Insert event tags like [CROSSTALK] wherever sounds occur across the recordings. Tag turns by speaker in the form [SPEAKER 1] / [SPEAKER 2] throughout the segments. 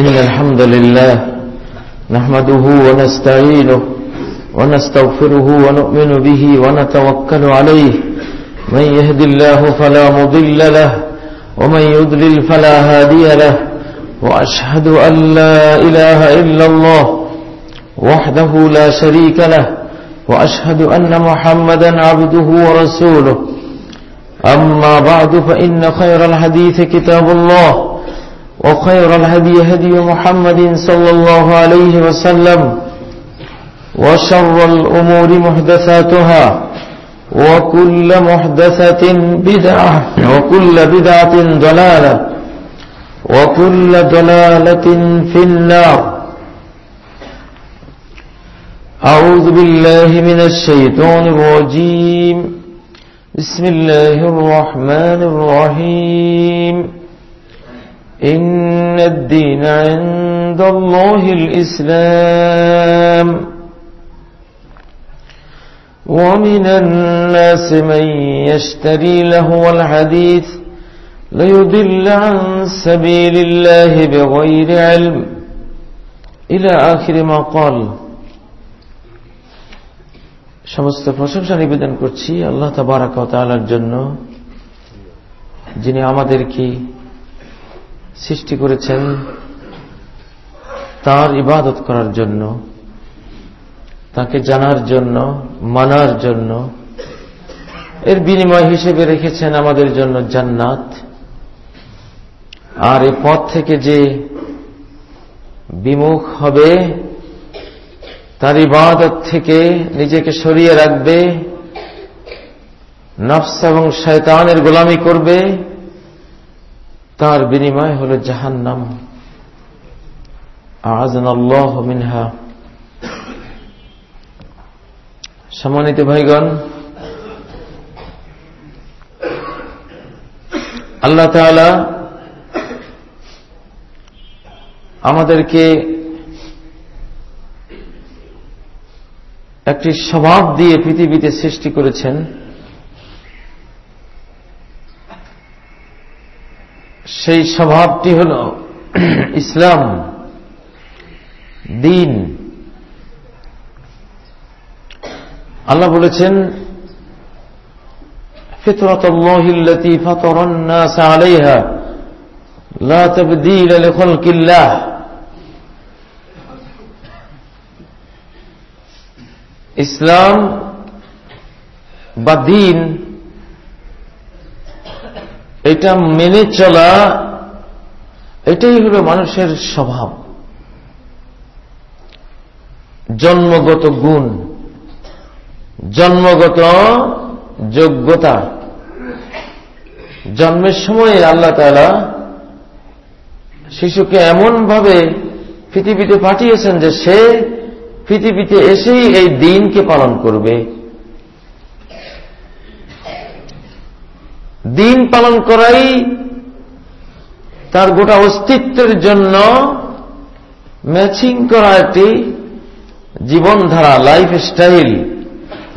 [SPEAKER 1] إن الحمد لله نحمده ونستعينه ونستغفره ونؤمن به ونتوكل عليه. من يهد الله فلا مضل له ومن يضلل فلا هادي له. وأشهد أن لا إله إلا الله وحده لا شريك له وأشهد أن محمدا عبده ورسوله. أما بعد فإن خير الحديث كتاب الله. وخير الهدي هدي محمد صلى الله عليه وسلم وشر الأمور محدثاتها وكل محدثة بدعة وكل بدعة ضلالة وكل ضلالة في النار. أعوذ بالله من الشيطان الرجيم. بسم الله الرحمن الرحيم. إن الدين عند الله الإسلام ومن الناس من يشتري له الحديث ليضل عن سبيل الله بغير علم إلى آخر ما قال সমস্ত প্রশংসা নিবেদন করছি আল্লাহ তালার জন্য যিনি আমাদেরকে সৃষ্টি করেছেন তার ইবাদত করার জন্য, তাকে জানার জন্য, মানার জন্য, এর বিনিময় হিসেবে রেখেছেন আমাদের জন্য জান্নাত। আর এই পথ থেকে যে বিমুখ হবে, তার ইবাদত থেকে নিজেকে সরিয়ে রাখবে, নফস এবং শয়তানের গোলামি করবে তার বিনিময় হল জাহান্নাম। আজান আল্লাহ মিনহা। সম্মানিত ভাইগণ, আল্লাহ তাআলা আমাদেরকে একটি স্বভাব দিয়ে পৃথিবীতে সৃষ্টি করেছেন। সেই স্বভাবটি হল ইসলাম দিন আল্লাহ বলেছেন فطرة الله التي فطر الناس عليها لا تبديل لخلق الله ইসলাম বা দিন এটা মেনে চলা, এটাই হল মানুষের স্বভাব। জন্মগত গুণ, জন্মগত যোগ্যতা। জন্মের সময় আল্লাহ তালা শিশুকে এমন ভাবে পৃথিবীতে পাঠিয়েছেন যে সে পৃথিবীতে এসেই এই দিনকে পালন করবে। দিন পালন করাই তার গোটা অস্তিত্বের জন্য ম্যাচিং করা একটি জীবনধারা লাইফ স্টাইল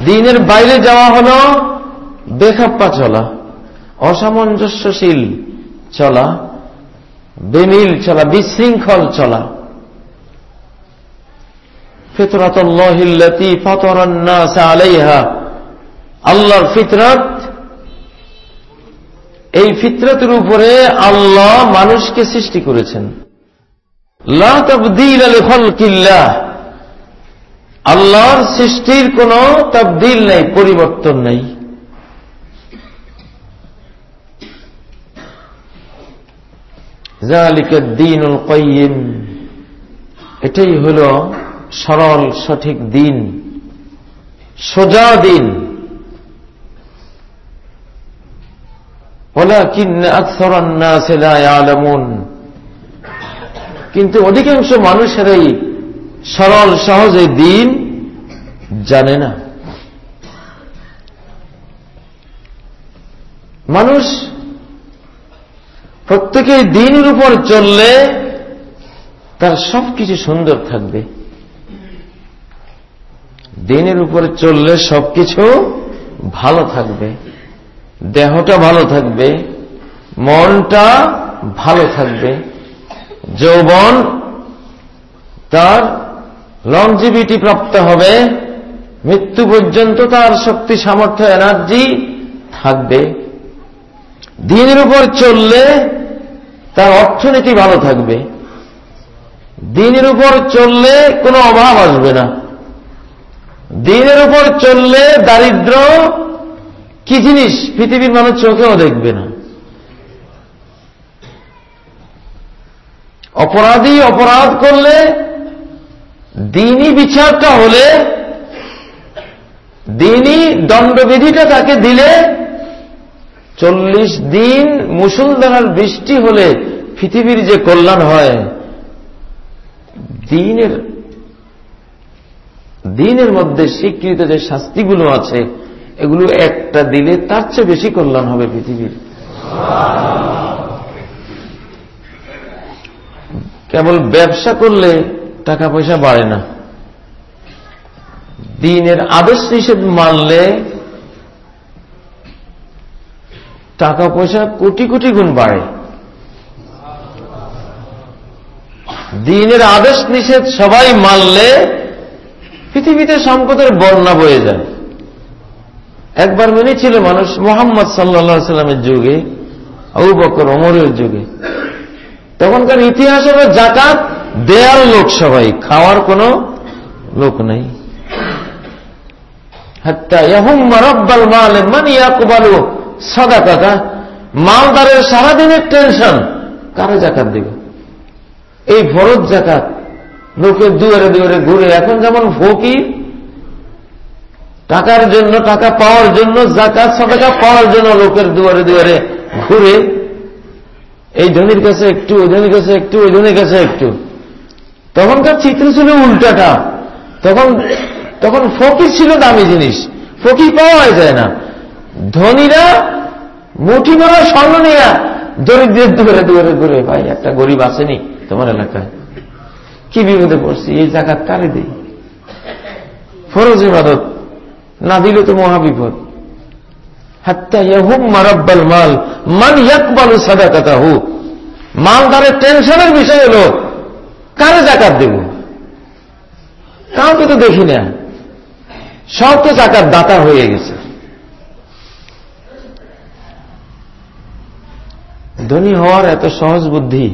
[SPEAKER 1] দিনের বাইরে যাওয়া হল বেখাপ্পা চলা, অসামঞ্জস্যশীল চলা, বেমিল চলা, বিশৃঙ্খল চলা। ফিতরাতল্লাহিল্লাতি ফাতরান্নাস আলাইহা, আল্লাহর ফিতরাত এই ফিতরতের উপরে আল্লাহ মানুষকে সৃষ্টি করেছেন। আল্লাহর সৃষ্টির কোন তাবদিল নেই, পরিবর্তন নেই। এটাই হল সরল, সঠিক দিন সোজা দিন কিন্তু অধিকাংশ মানুষেরাই সরল, সহজে দিন জানে না। মানুষ প্রত্যেকের দিনের উপর চললে তার সবকিছু সুন্দর থাকবে। দিনের উপরে চললে সবকিছু ভালো থাকবে। দেহটা ভালো থাকবে, মনটা ভালো থাকবে, যৌবন তার লংজিভিটি প্রাপ্ত হবে, মৃত্যু পর্যন্ত তার শক্তি, সামর্থ্য এনার্জি থাকবে। দিনের উপর চললে তার অর্থনীতি ভালো থাকবে। দিনের উপর চললে কোনো অভাব আসবে না। দিনের উপর চললে দারিদ্র কি জিনিস পৃথিবীর মানুষ চোখেও দেখবে না? অপরাধী অপরাধ করলে, দিনই বিচারটা হলে, দিনই দণ্ডবিধিটা তাকে দিলে, চল্লিশ দিন মুসলধারার বৃষ্টি হলে পৃথিবীর যে কল্যাণ হয়, দিনের দিনের মধ্যে স্বীকৃত যে শাস্তিগুলো আছে এগুলো একটা দিলে তার চেয়ে বেশি কল্যাণ হবে পৃথিবীর। কেবল ব্যবসা করলে টাকা পয়সা বাড়ে না। দিনের আদেশ নিষেধ মানলে টাকা পয়সা কোটি কোটি গুণ বাড়ে। দিনের আদেশ নিষেধ সবাই মানলে পৃথিবীতে সম্পদের বন্যা বয়ে যায়। একবার মেনেছিল মানুষ মোহাম্মদ সাল্লা সাল্লামের যুগে, আবু বকর অমরের যুগে। তখনকার ইতিহাস হল জাকাত দেয়ার লোক সবাই, খাওয়ার কোন লোক নেই। মালদারের সারাদিনের টেনশন, কারে জাকাত দিব? এই ফরজ জাকাত লোকের দুয়ারে দুয়ারে ঘুরে, এখন যেমন ফকির টাকার জন্য টাকা পাওয়ার জন্য জাকাত সদাকা পাওয়ার জন্য লোকের দুয়ারে দুয়ারে ঘুরে, এই ধনির কাছে একটু, ওই ধনির কাছে একটু, ওই ধনির কাছে একটু। তখনকার চিত্র ছিল উল্টাটা। তখন তখন ফকির ছিল দামি জিনিস। ফকির পাওয়া যায় না। ধনীরা মুঠি মারা স্বর্ণ নিয়া দরিদ্রের দুয়ারে দুয়ারে ঘুরে, ভাই, একটা গরিব আসেনি তোমার এলাকায়। কি বিপদে পড়ছি? এই জায়গা কারে দিই? ফরজ ইবাদত। না দিলে তো মহাবিপদ। মাল, মান ইয়াকবালু সাদাকাতা হু মালদারের টেনশনের বিষয় হল, কারে জাকাত দেব? কাউকে তো দেখি না। সব তো জাকাত দাতা হয়ে গেছে। ধনী হওয়ার এত সহজ বুদ্ধি,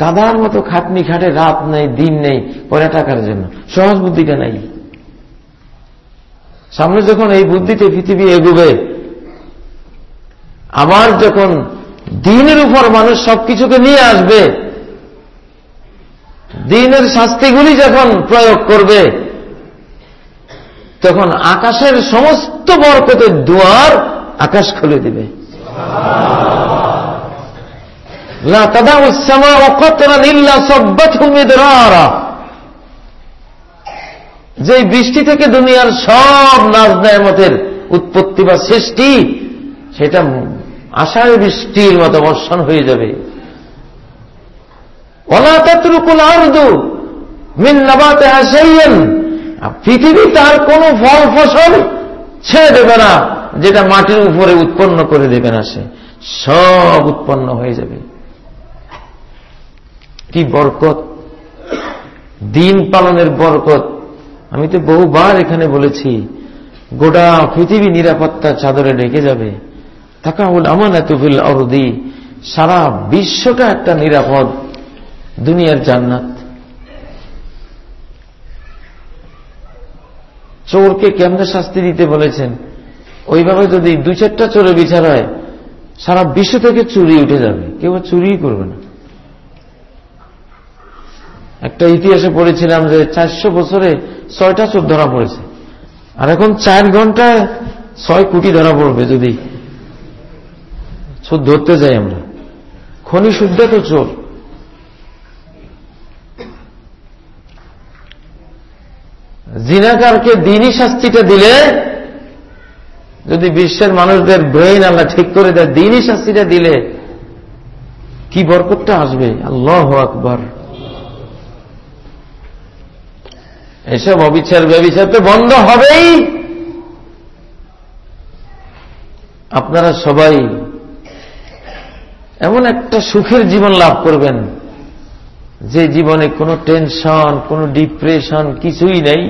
[SPEAKER 1] গাদার মতো খাটনি খাটে রাত নেই, দিন নেই, পরে টাকার জন্য। সহজ বুদ্ধিটা নাই। সামনে যখন এই বুদ্ধিতে পৃথিবী এগুবে, আবার যখন দিনের উপর মানুষ সবকিছুকে নিয়ে আসবে, দিনের শাস্তিগুলি যখন প্রয়োগ করবে, তখন আকাশের সমস্ত বরকতের দুয়ার আকাশ খুলে দিবে। যে বৃষ্টি থেকে দুনিয়ার সব নাজ মতের উৎপত্তি বা সৃষ্টি, সেটা আষাঢ় বৃষ্টির মতো বর্ষণ হয়ে যাবে। পৃথিবী তার কোন ফল ফসল ছেড়ে দেবে না, যেটা মাটির উপরে উৎপন্ন করে দেবে না সে। সব উৎপন্ন হয়ে যাবে। কি বরকত? দিন পালনের বরকত। আমি তো বহুবার এখানে বলেছি, গোটা পৃথিবী নিরাপত্তা চাদরে ঢেকে যাবে। তাকাউল আমানাতুফিল অরদি সারা বিশ্বটা একটা নিরাপদ দুনিয়ার জান্নাত। চোরকে কেমনে শাস্তি দিতে বলেছেন? ওইভাবে যদি দু চারটা চোরে বিচার হয়, সারা বিশ্ব থেকে চুরি উঠে যাবে। কেউ চুরি করবে না। একটা ইতিহাসে পড়েছিলাম যে চারশো বছরে ছয়টা চোর ধরা পড়েছে। আর এখন চার ঘন্টায় ছয় কোটি ধরা পড়বে যদি সুদ ধরতে যাই আমরা। খনি শুদ্ধ তো চোর। জিনাকারকে দিনই শাস্তিটা দিলে যদি বিশ্বের মানুষদের ব্রেইন আল্লাহ ঠিক করে দেয়, দিনই শাস্তিটা দিলে কি বরকতটা আসবে? আল্লাহ আকবর। এসব অবিচার ব্যবচার তো বন্ধ হবেই। আপনারা সবাই এমন একটা সুখের জীবন লাভ করবেন, যে জীবনে কোনো টেনশন, কোনো ডিপ্রেশন কিছুই নেই।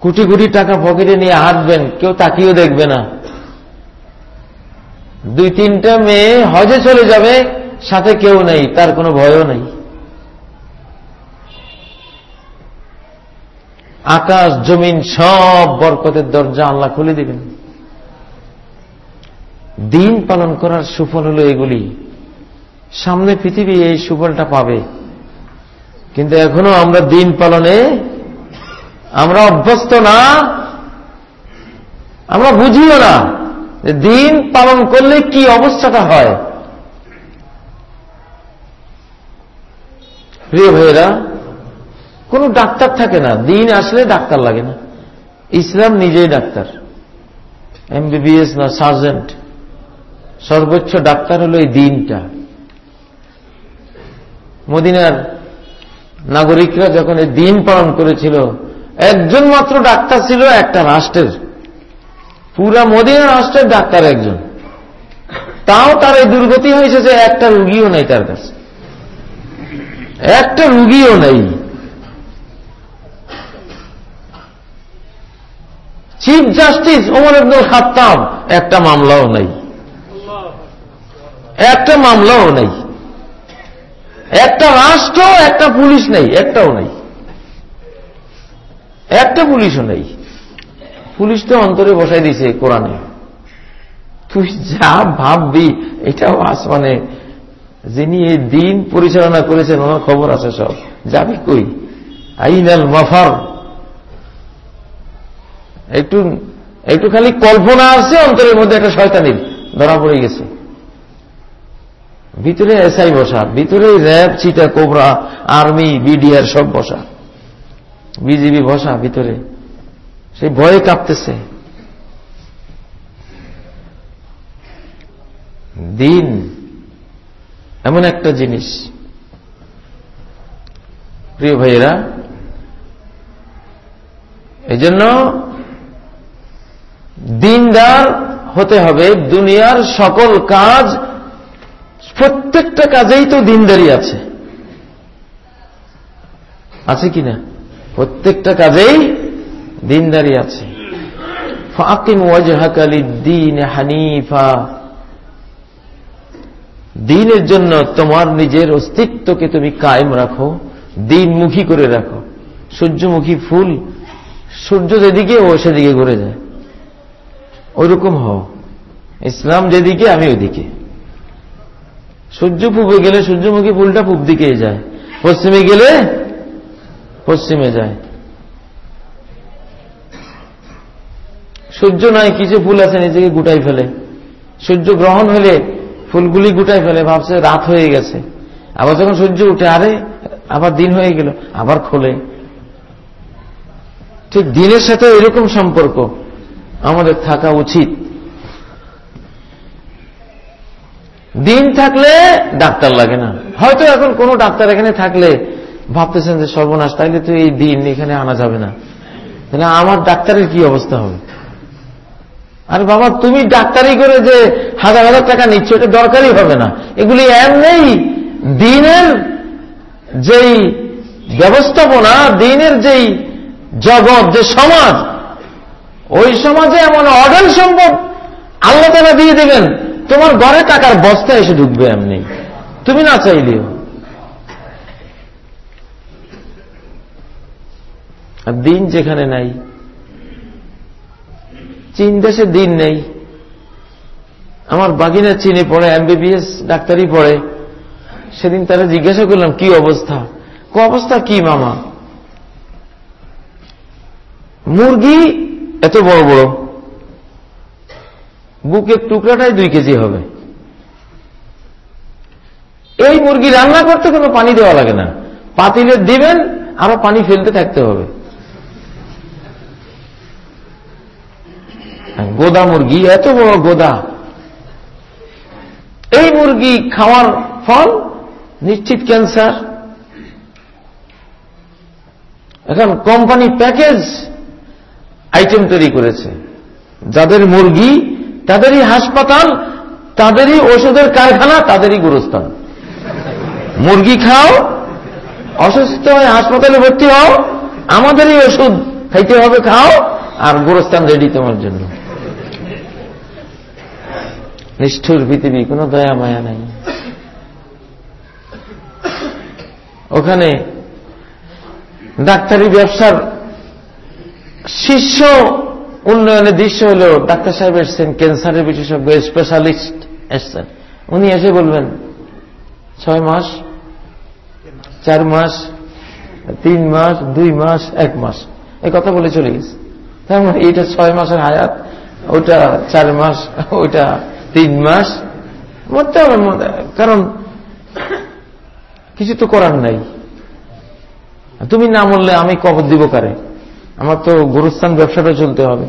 [SPEAKER 1] কোটি কোটি টাকা পকেটে নিয়ে হাঁটবেন, কেউ তাকিয়েও দেখবে না। দুই তিনটা মেয়ে হজে চলে যাবে, সাথে কেউ নেই, তার কোনো ভয়ও নেই। আকাশ, জমিন সব বরকতের দরজা আল্লাহ খুলে দিবেন। দিন পালন করার সুফল হল এগুলি। সামনে পৃথিবী এই সুফলটা পাবে। কিন্তু এখনও আমরা দিন পালনে আমরা অভ্যস্ত না। আমরা বুঝিও না দিন পালন করলে কি অবস্থাটা হয়। প্রিয় ভাইয়েরা কোন ডাক্তার থাকে না। দিন আসলে ডাক্তার লাগে না। ইসলাম নিজেই ডাক্তার। এমবিবিএস না, সার্জেন্ট। সর্বোচ্চ ডাক্তার হল এই দিনটা। মদিনার নাগরিকরা যখন এই দিন পালন করেছিল, একজন মাত্র ডাক্তার ছিল একটা রাষ্ট্রের। পুরা মদিনা রাষ্ট্রের ডাক্তার একজন। তাও তার এই দুর্গতি হয়েছে যে একটা রুগীও নেই তার কাছে। একটা রুগীও নেই। চিফ জাস্টিস ওমর আব্দুল খাত্তাব একটা মামলাও নেই। একটা মামলাও নেই। একটা রাষ্ট্র, একটা পুলিশ নেই, একটাও নেই। একটা পুলিশও নেই। পুলিশ তো অন্তরে বসাই দিছে কোরআনে। তুই যা ভাববি, এটাও আসমানে যিনি এই দিন পরিচালনা করেছেন, ওনার খবর আছে সব। যাবি কই? আইনাল মাফার। একটু একটু খালি কল্পনা আছে, অন্তরের মধ্যে একটা শয়তানির ধরা পড়ে গেছে। ভিতরে এসআই বসা ভিতরে র্যাব, চিটা, কোবরা, আর্মি, বিডিআর সব বসা। বিজিবি বসা ভিতরে। সেই ভয়ে কাঁপতেছে। দিন এমন একটা জিনিস। প্রিয় ভাইয়েরা এই জন্য দিনদার হতে হবে, দুনিয়ার সকল কাজ, প্রত্যেকটা কাজেই তো দিনদারি আছে। আছে কিনা প্রত্যেকটা কাজেই দিনদারি আছে। ফাকিম দিন হানিফা। দিনের জন্য তোমার নিজের অস্তিত্বকে তুমি কায়েম রাখো, দিনমুখী করে রাখো। সূর্যমুখী ফুল সূর্য যেদিকে ও সেদিকে ঘুরে যায়। ওইরকম হও। ইসলাম যেদিকে, আমি ওইদিকে। সূর্য পূবে গেলে সূর্যমুখী ফুলটা পূব দিকে যায়। পশ্চিমে গেলে পশ্চিমে যায়। সূর্য নয় কিছু ফুল আছে নিজেকে গুটাই ফেলে। সূর্য গ্রহণ হলে ফুলগুলি গুটাই ফেলে, ভাবছে রাত হয়ে গেছে। আবার যখন সূর্য উঠে, আরে, আবার দিন হয়ে গেল, আবার খোলে। ঠিক দিনের সাথে এরকম সম্পর্ক। আমাদের থাকা উচিত। দিন থাকলে ডাক্তার লাগে না। হয়তো এখন কোন ডাক্তার এখানে থাকলে ভাবতেছেন যে সর্বনাশ, তাইলে তো এই দিন এখানে আনা যাবে না। তাহলে আমার ডাক্তারের কি অবস্থা হবে? আর বাবা, তুমি ডাক্তারি করে যে হাজার হাজার টাকা নিচ্ছ, এটা দরকারই হবে না। এগুলি এমনি দিনের যেই ব্যবস্থাপনা, দিনের যেই জগৎ, যে সমাজ ওই সমাজে এমন অডেল সম্ভব আল্লাহ তালা দিয়ে দেবেন, তোমার ঘরে টাকার বস্তা এসে ঢুকবে এমনি। তুমি না চাইলেও। আর দিন যেখানে নাই, চীন দেশে দিন নেই। আমার বাগিনা চীনে পড়ে, এমবিবিএস ডাক্তারি পড়ে। সেদিন তারা জিজ্ঞাসা করলাম, কি অবস্থা? ক অবস্থা কি মামা? মুরগি এত বড় বড়। বুকের টুকরাটাই দুই কেজি হবে। এই মুরগি রান্না করতে কোনো পানি দেওয়া লাগে না। পাতিলে দিবেন, আরও পানি ফেলতে থাকতে হবে। গোদা মুরগি, এত বড় গোদা। এই মুরগি খাওয়ার ফল নিশ্চিত ক্যান্সার। এখন কোম্পানি প্যাকেজ আইটেম তৈরি করেছে। যাদের মুরগি, তাদেরই হাসপাতাল, তাদেরই ওষুধের কারখানা, তাদেরই গুরুস্থান। মুরগি খাও, অসুস্থ হয়ে হাসপাতালে ভর্তি হও, আমাদেরই ওষুধ খাইতে হবে, খাও, আর গোরস্থান রেডি তোমার জন্য। নিষ্ঠুর পৃথিবী, কোনো দয়া, মায়া নাই। ওখানে ডাক্তারি ব্যবসার শীর্ষ উন্নয়নের দৃশ্য হল ডাক্তার সাহেব এসছেন, ক্যান্সারের বিশেষজ্ঞ স্পেশালিস্ট এসছেন। উনি এসে বলবেন, ছয় মাস, চার মাস, তিন মাস, দুই মাস, এক মাস। এই কথা বলে চলে গেছে। তার মানে এইটা ছয় মাসের হায়াত, ওটা চার মাস ওইটা তিন মাস। মরতে হবে কারণ কিছু তো করার নাই। তুমি না মরলে আমি কবর দিব কারে? আমার তো গুরুস্থান ব্যবসাটা চলতে হবে।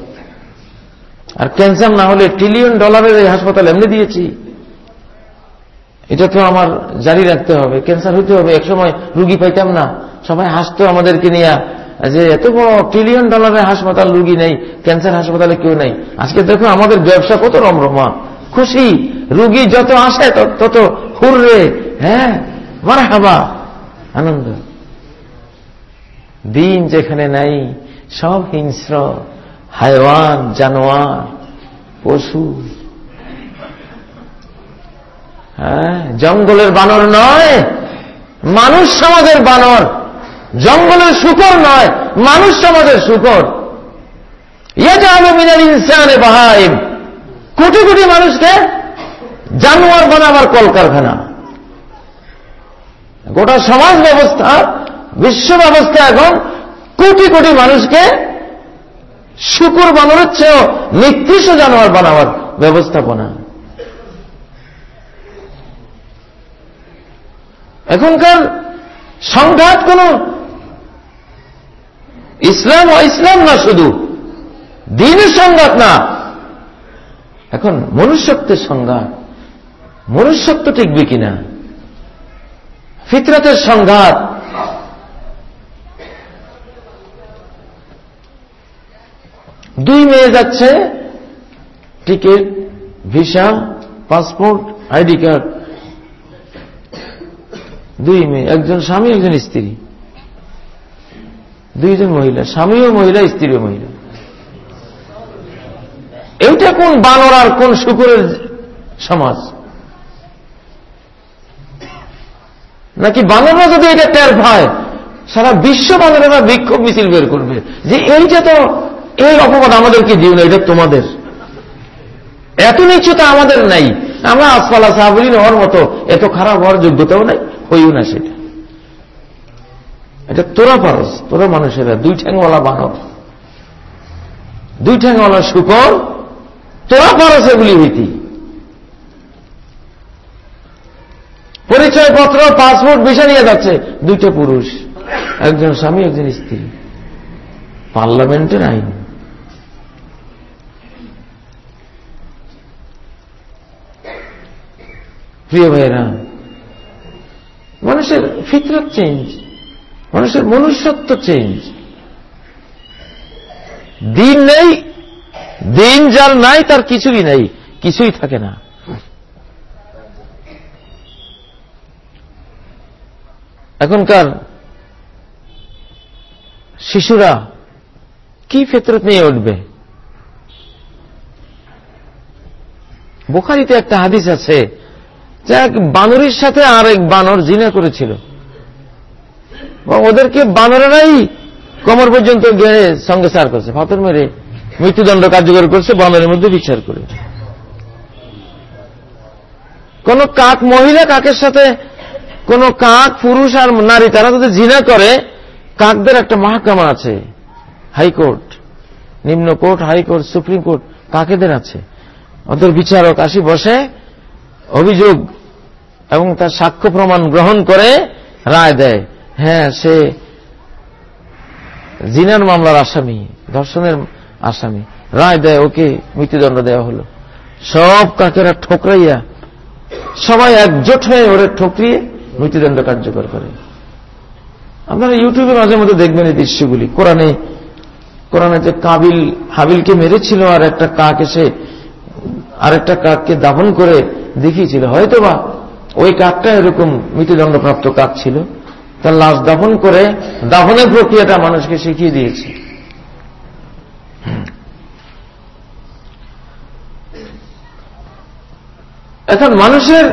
[SPEAKER 1] আর ক্যান্সার না হলে ট্রিলিয়ন ডলারের এই হাসপাতাল এমনি দিয়েছি। এটা তো আমার জারি রাখতে হবে, ক্যান্সার হইতে হবে। একসময় রুগী পাইতাম না। সবাই হাসতো আমাদেরকে নিয়ে যে এত বড় ট্রিলিয়ন ডলারের হাসপাতাল রুগী নেই, ক্যান্সার হাসপাতালে কেউ নেই। আজকে দেখো আমাদের ব্যবসা কত রমরমা খুশি। রুগী যত আসে তত হুররে। হ্যাঁ মারা হাবা আনন্দ। দিন যেখানে নাই সব হিংস্র, হায়ওয়ান, জানোয়ার, পশু। হ্যাঁ জঙ্গলের বানর নয়, মানুষ সমাজের বানর। জঙ্গলের শুকর নয়, মানুষ সমাজের শুকর। মিনার ইনসানে বাহাইম। কোটি কোটি মানুষকে জানোয়ার বানাবার কলকারখানা। গোটা সমাজ ব্যবস্থা, বিশ্ব ব্যবস্থা এখন কোটি কোটি মানুষকে শুকুর বানানোর চেয়েও নিকৃষ্ট জানোয়ার বানাবার ব্যবস্থাপনা। এখনকার সংঘাত কোন ইসলাম ও ইসলাম না শুধু, দিনের সংঘাত না। এখন মনুষ্যত্বের সংঘাত, মনুষ্যত্ব টিকবে কিনা? ফিতরতের সংঘাত দুই মেয়ে যাচ্ছে, ticket, visa, passport, ID card. দুই মেয়ে, একজন স্বামী, একজন স্ত্রী। দুইজন মহিলা, স্বামীও মহিলা, স্ত্রীও মহিলা। এইটা কোন বানর আর কোন শুকুরের সমাজ? নাকি বানররা যদি এটা টের পায়, সারা বিশ্ব বানরেরা বিক্ষোভ মিছিল বের করবে। যে এইটা তো এই অপবাদ আমাদেরকে দিও না, এটা তোমাদের। এত নিশ্চয়তা আমাদের নাই। আমরা আসফালা সাহাবলিন হওয়ার মতো এত খারাপ হওয়ার যোগ্যতাও নাই, হইও না সেটা। এটা তোরা পারস, তোরা মানুষেরা, দুই ঠ্যাংওয়ালা বানর দুই ঠ্যাংওয়ালা শুকর, তোরা পারস এগুলি হইতি। পরিচয়পত্র, পাসপোর্ট বিষয় নিয়ে যাচ্ছে, দুইটা পুরুষ, একজন স্বামী, একজন স্ত্রী। পার্লামেন্টের আইন। প্রিয় ভাইরা মানুষের ফিতরত চেঞ্জ মানুষের মনুষ্যত্ব চেঞ্জ দিন নেই, দিন যার নাই, তার কিছুই নেই, কিছুই থাকে না। এখনকার শিশুরা কি ফেতরত নিয়ে উঠবে? বোখারিতে একটা হাদিস আছে এক বানরের সাথে আর এক বানর জিনা করেছিল। ওদেরকে বানরেরাই কমর পর্যন্ত গেড়ে সঙ্গে সার করছে। ফাতর মেরে মৃত্যুদণ্ড কার্যকর করছে, বানরের মধ্যে বিচার করে। কোন কাক মহিলা কাকের সাথে, কোন কাক পুরুষ আর নারী, তারা যদি জিনা করে, কাকদের একটা মাহকামা আছে, হাইকোর্ট, নিম্ন court, high court, supreme court, কাকেদের আছে। ওদের বিচারক আসি বসে অভিযোগ এবং তার সাক্ষ্য প্রমাণ গ্রহণ করে রায় দেয়। হ্যাঁ সে জিনার মামলার আসামি, ধর্ষণের আসামি। রায় দেয়, ওকে মৃত্যুদণ্ড দেওয়া হলো। সব কাকেরা ঠোকরাইয়া, সবাই একজোট হয়ে ওরে ঠকরিয়ে মৃত্যুদণ্ড কার্যকর করে। আপনারা ইউটিউবে মাঝে মধ্যে দেখবেন এই দৃশ্যগুলি। কোরআনে কোরআনে যে কাবিল হাবিলকে মেরেছিল আর একটা কাক এসে আর একটা কাককে দাফন করে দেখিয়েছিল। হয়তো বা ওই কাকটা এরকম মৃত্যুদণ্ডপ্রাপ্ত কাক ছিল। তার লাশ দাফন করে দাফনের প্রক্রিয়াটা মানুষকে শিখিয়ে দিয়েছে। এখন মানুষের,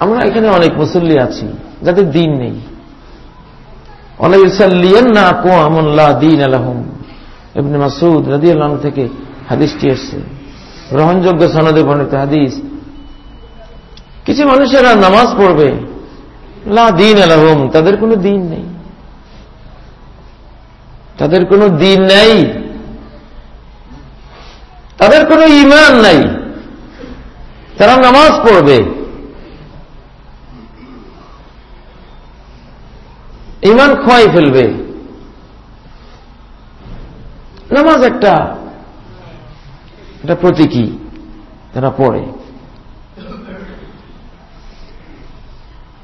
[SPEAKER 1] আমরা এখানে অনেক মুসল্লি আছি, যাদের দিন নেই। অনেক না কো আমল্লাহ দিন আলহম। এমনি মাসুদ রাদি আল্লাহ থেকে হাদিসটি এসছে। গ্রহণযোগ্য সনদে বর্ণিত হাদিস কিছু মানুষেরা নামাজ পড়বে। লা দিন আলহম, তাদের কোনো দিন নেই। তাদের কোনো দিন নেই। তাদের কোনো ইমান নাই। তারা নামাজ পড়বে। ইমান খোয়াই ফেলবে। নামাজ একটা এটা প্রতীকী, তারা পড়ে।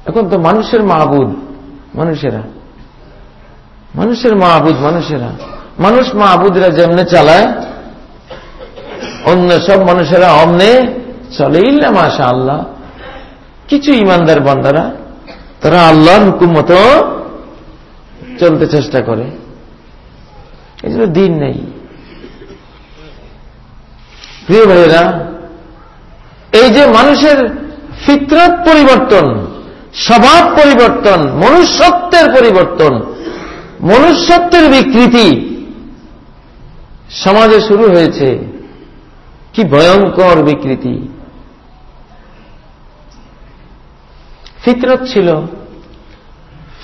[SPEAKER 1] এখন তো মানুষের মাহবুদ, মানুষেরা। মানুষের মাহবুদ, মানুষেরা। মানুষ মাহবুদরা যেমনে চালায়, অন্য সব মানুষেরা অমনে চলে ইল্লা মাশা আল্লাহ কিছু ইমানদার বান্দারা, তারা আল্লাহর হুকুম মতো চলতে চেষ্টা করে। জন্য দিন নেই। প্রিয় ভাইয়েরা, এই যে মানুষের ফিতরত পরিবর্তন স্বভাব পরিবর্তন, মনুষ্যত্বের পরিবর্তন, মনুষ্যত্বের বিকৃতি সমাজে শুরু হয়েছে। কি ভয়ঙ্কর বিকৃতি। ফিতরত ছিল,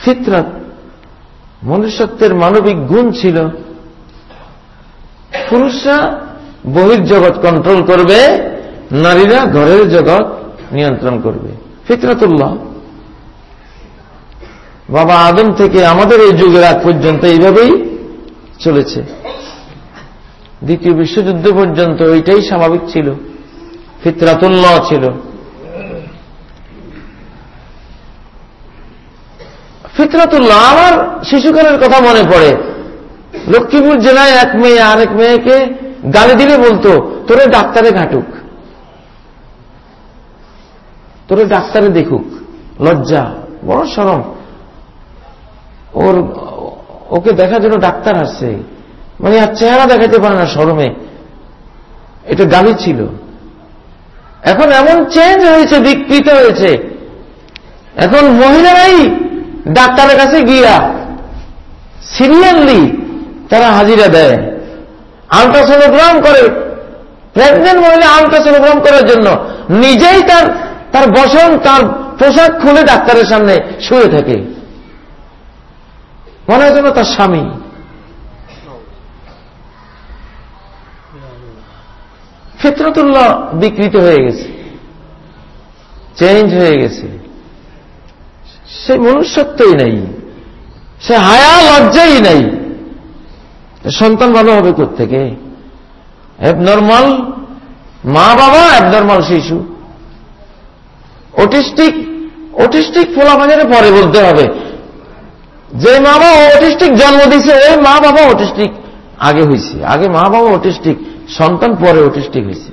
[SPEAKER 1] ফিতরত, মনুষ্যত্বের মানবিক গুণ ছিল। পুরুষরা বহির্জগৎ কন্ট্রোল করবে, নারীরা ঘরের জগৎ নিয়ন্ত্রণ করবে। ফিতরতুল্লাহ। বাবা আদম থেকে আমাদের এই যুগের আগ পর্যন্ত এইভাবেই চলেছে। দ্বিতীয় বিশ্বযুদ্ধ পর্যন্ত ওইটাই স্বাভাবিক ছিল। ফিতরাতুল্লাহ ছিল। ফিতরাতুল্লাহ আমার শিশুকালের কথা মনে পড়ে। লক্ষ্মীপুর জেলায় এক মেয়ে আরেক মেয়েকে গালি দিলে বলতো, তোরে ডাক্তারে ঘাটুক। তোরে ডাক্তারে দেখুক। লজ্জা, বড় সরম ওর, ওকে দেখার জন্য ডাক্তার আসছে। মানে আর চেহারা দেখাতে পারে না সরমে। এটা গালি ছিল। এখন এমন চেঞ্জ হয়েছে, বিকৃত হয়েছে। এখন মহিলারাই ডাক্তারের কাছে গিয়া সিরিয়ালি তারা হাজিরা দেয়। আলট্রাসোনোগ্রাম করে। প্রেগনেন্ট মহিলা আলট্রাসোনোগ্রাম করার জন্য নিজেই তার তার বসন, তার পোশাক খুলে ডাক্তারের সামনে শুয়ে থাকে। মনে হয় যেন তার স্বামী। ফিতরতুল্লাহ বিকৃত হয়ে গেছে। চেঞ্জ হয়ে গেছে। সে মনুষ্যত্বই নাই। সে হায়া লজ্জাই নাই। সন্তান ভালো হবে থেকে অ্যাবনর্মাল মা বাবা অ্যাবনর্মাল শিশু। অটিস্টিক অটিস্টিক ফোলা বাজারে পরে বলতে হবে। যে মা বাবা অটিস্টিক জন্ম দিছে ওই মা বাবা অটিস্টিক আগে হয়েছে আগে মা বাবা অটিস্টিক, সন্তান পরে অটিস্টিক হয়েছে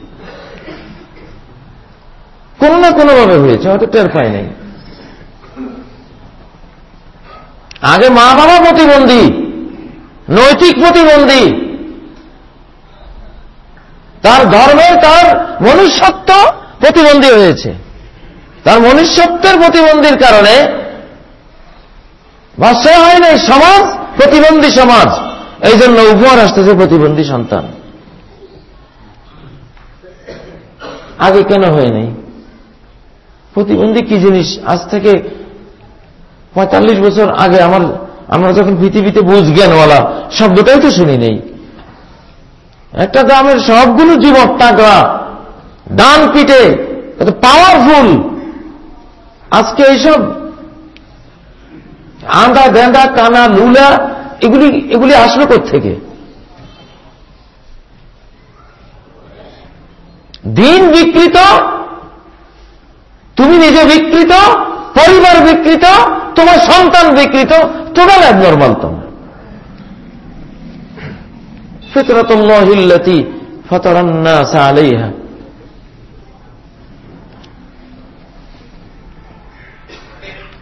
[SPEAKER 1] কোন না কোনোভাবে হয়েছে, হয়তো টের পায় নাই। আগে মা বাবা প্রতিবন্ধী, নৈতিক প্রতিবন্ধী। তার ধর্মের তার মনুষ্যত্ব প্রতিবন্ধী হয়েছে। তার মনুষ্যত্বের প্রতিবন্ধীর কারণে বাচ্চা হয় নাই সমাজ, প্রতিবন্ধী সমাজ। এই জন্য উপহার আসতেছে প্রতিবন্ধী সন্তান। আগে কেন হয় নাই? প্রতিবন্ধী কি জিনিস? আজ থেকে পঁয়তাল্লিশ বছর আগে আমার, আমরা যখন পৃথিবীতে বুঝ জ্ঞানওয়ালা, শব্দটাই তো শুনি নেই। একটা গ্রামের সবগুলো যুবক তাগড়া ডান পিটে এত পাওয়ারফুল আজকে এইসব আন্দা গেন্দা কানা লুলা এগুলি এগুলি আসলো থেকে দিন বিকৃত, তুমি নিজে বিকৃত, পরিবার বিকৃত, তোমার সন্তান বিকৃত টোটাল অ্যাবনর্মাল তোমার ফিতরতুল্লাহিল্লতি ফতরান্নাস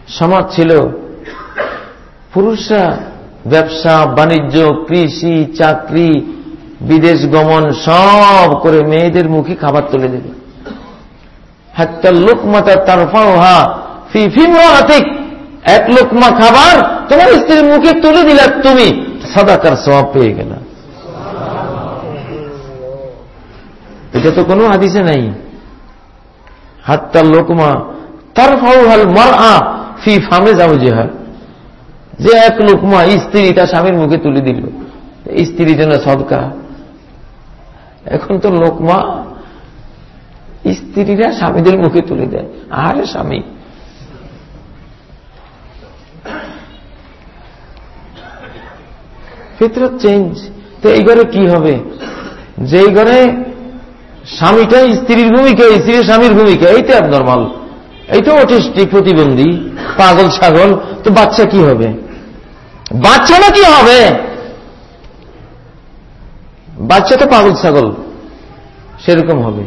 [SPEAKER 1] সমাজ ছিল পুরুষরা ব্যবসা, বাণিজ্য, কৃষি, চাকরি, বিদেশ গমন, সব করে মেয়েদের মুখে খাবার তুলে দেবে হাত্তার লোকমাতা তার ফাওহা ফি ফিমাতিক এক লোকমা খাবার তোমার স্ত্রীর মুখে তুলে দিলা তুমি, সাদাকার সব পেয়ে গেল। এটা তো কোনো হাদিসে নাই। হাত্তার লোকমা তার ফাউহাল মার আ ফি ফামে যাও যে হয় যে এক লোকমা স্ত্রী তার স্বামীর মুখে তুলে দিল। স্ত্রীর জন্য সদকা। এখন তো লোকমা স্ত্রীরা স্বামীদের মুখে তুলে দেয় আরে স্বামী। ফিতরত চেঞ্জ তো এই ঘরে কি হবে? যে ঘরে স্বামীটা স্ত্রীর ভূমিকা স্ত্রীর স্বামীর ভূমিকা, এইটা নর্মাল এইটা অটিস্টিক প্রতিবন্ধী, পাগল, ছাগল। তো বাচ্চা কি হবে? বাচ্চাটা কি হবে? বাচ্চা তো পাগল ছাগল, সেরকম হবে।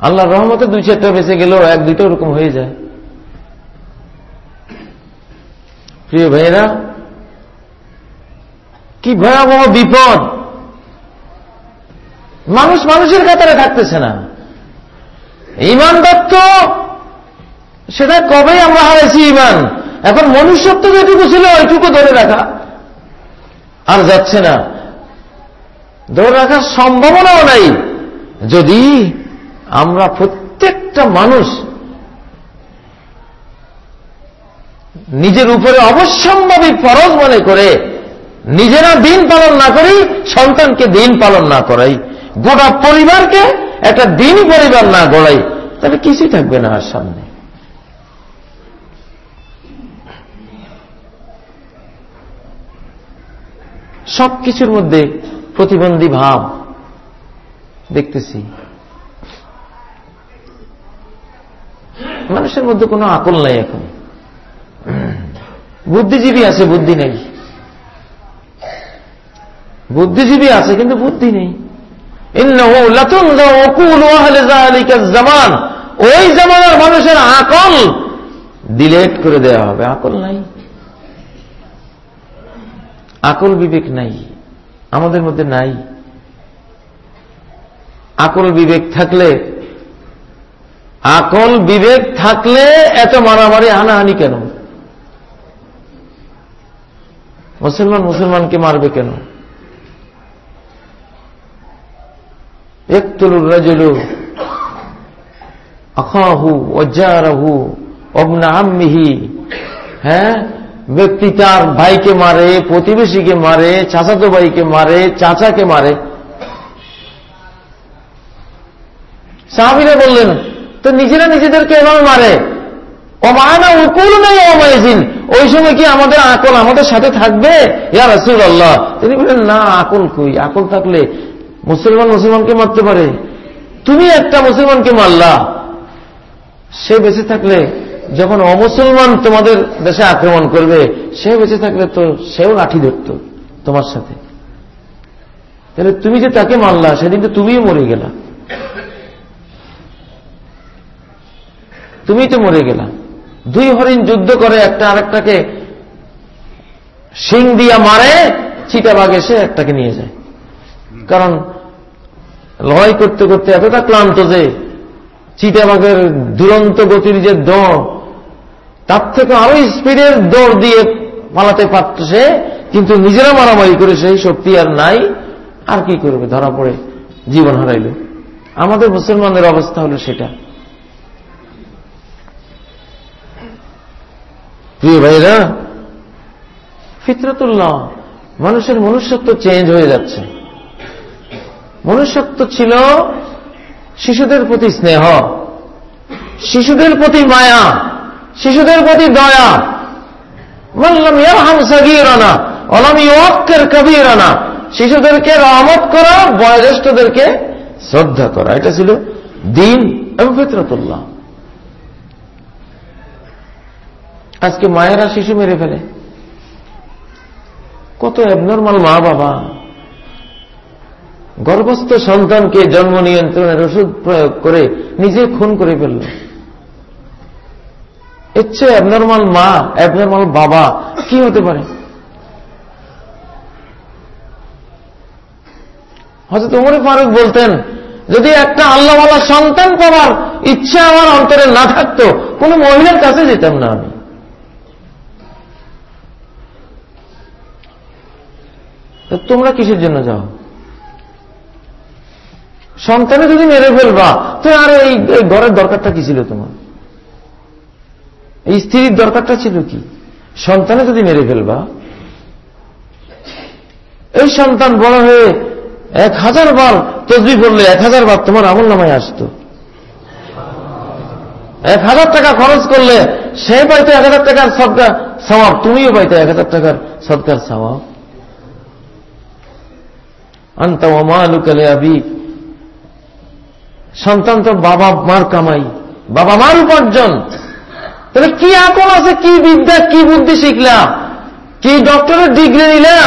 [SPEAKER 1] আল্লাহ রহমতে দুই চারটা বেঁচে গেলেও এক দুটো ওরকম হয়ে যায়। প্রিয় ভাইয়েরা, কি ভয়াবহ বিপদ! মানুষ মানুষের কাতারে থাকতেছে না। ইমান দত্ত সেটা কবেই আমরা হারাইছি ইমান এখন মনুষ্যত্ব যেটুকু ছিল, ওইটুকু ধরে রাখা। আর যাচ্ছে না। ধরে রাখার সম্ভাবনাও নাই। যদি আমরা প্রত্যেকটা মানুষ নিজের উপরে অবশ্যম্ভাবী ফরজ মনে করে, নিজেরা দিন পালন না করি, সন্তানকে দিন পালন না করাই, গোটা পরিবারকে একটা দিন পরিবার না গড়াই, তাহলে কিছুই থাকবে না আর সামনে। সব কিছুর মধ্যে প্রতিবন্ধী ভাব দেখতেছি। মানুষের মধ্যে কোনো আকল নাই এখন। বুদ্ধিজীবী আছে, বুদ্ধি নেই। বুদ্ধিজীবী আছে, কিন্তু বুদ্ধি নেই। জামান। ওই জামানার মানুষের আকল ডিলেট করে দেওয়া হবে। আকল নাই। আকল বিবেক নাই, আমাদের মধ্যে নাই। আকল বিবেক থাকলে, আকল বিবেক থাকলে এত মারামারি, হানাহানি কেন? মুসলমান মুসলমানকে মারবে কেন? একতুলুর রাজুলু আখাহু ওজারাহু অবনা আম্মিহি হ্যাঁ? ব্যক্তি তার ভাইকে মারে, প্রতিবেশীকে মারে, চাচাতো ভাইকে মারে, চাচাকে মারে। সাহাবিরা বললেন, তো নিজেরা নিজেদেরকে এভাবে মারে? ও মানা উকুল নেই অমাইজিন ওই সময় কি আমাদের আকল আমাদের সাথে থাকবে? ইয়া রসুল আল্লাহ তিনি বললেন, না, আকল কই? আকল থাকলে মুসলমান মুসলমানকে মারতে পারে। তুমি একটা মুসলমানকে মারলা। সে বেঁচে থাকলে যখন অমুসলমান তোমাদের দেশে আক্রমণ করবে, সে বেঁচে থাকলে তো সেও লাঠি ধরত তোমার সাথে। তাহলে তুমি যে তাকে মারলা, সেদিন তো তুমিও মরে গেলা। তুমি তো মরে গেলা। দুই হরিণ যুদ্ধ করে, একটা আরেকটাকে শিং দিয়া মারে চিতাবাগ এসে একটাকে নিয়ে যায়। কারণ লড়াই করতে করতে এতটা ক্লান্ত যে চিতাবাগের দুরন্ত গতির যে দৌড় তার থেকে আরও স্পিডের দৌড় দিয়ে পালাতে পারত সে কিন্তু নিজেরা মারামারি করে সেই শক্তি আর নাই, আর কি করবে? ধরা পড়ে, জীবন হারাইল। আমাদের মুসলমানদের অবস্থা হলো সেটা। প্রিয় ভাইরা ফিতরতুল্লাহ, মানুষের মনুষ্যত্ব চেঞ্জ হয়ে যাচ্ছে। মনুষ্যত্ব ছিল শিশুদের প্রতি স্নেহ, শিশুদের প্রতি মায়া শিশুদের প্রতি দয়া। বললাম ইয়ারহাম সাগিরানা অলাম ইয়ক্কের কবিরানা। শিশুদেরকে রহমত করা, বয়োজ্যেষ্ঠদেরকে শ্রদ্ধা করা। এটা ছিল দিন এবং ফিতরতুল্লাহ। আজকে মায়েরা শিশু মেরে ফেলে। কত অ্যাবনর্মাল মা বাবা গর্ভস্থ সন্তানকে জন্ম নিয়ন্ত্রণের ওষুধ প্রয়োগ করে নিজে খুন করে ফেলল। এর চেয়ে অ্যাবনর্মাল মা অ্যাবনর্মাল বাবা, কি হতে পারে? হয়তো তোমরে ফারুক বলতেন, যদি একটা আল্লাহওয়ালা সন্তান পাওয়ার ইচ্ছা আমার অন্তরে না থাকতো, কোন মহিলার কাছে যেতাম না আমি। তোমরা কিসের জন্য যাও? সন্তানে যদি মেরে ফেলবা, তো আর এই ঘরের দরকারটা কি ছিল তোমার? এই স্ত্রীর দরকারটা ছিল কি? সন্তানে যদি মেরে ফেলবা, এই সন্তান বড় হয়ে এক হাজার বার তসবি পড়লে এক হাজার বার তোমার আমল নামায় আসত। এক হাজার টাকা খরচ করলে সে পাইতো এক হাজার টাকার সবকা সবাব তুমিও পাইতো এক হাজার টাকার সবকার সবাব আন্তা ওমালুকালে আবি সন্তান তো বাবা মার কামাই, বাবা মার উপার্জন। তাহলে কি আকল আছে, কি বিদ্যা, কি বুদ্ধি শিখলা কি ডক্টরের ডিগ্রি নিলা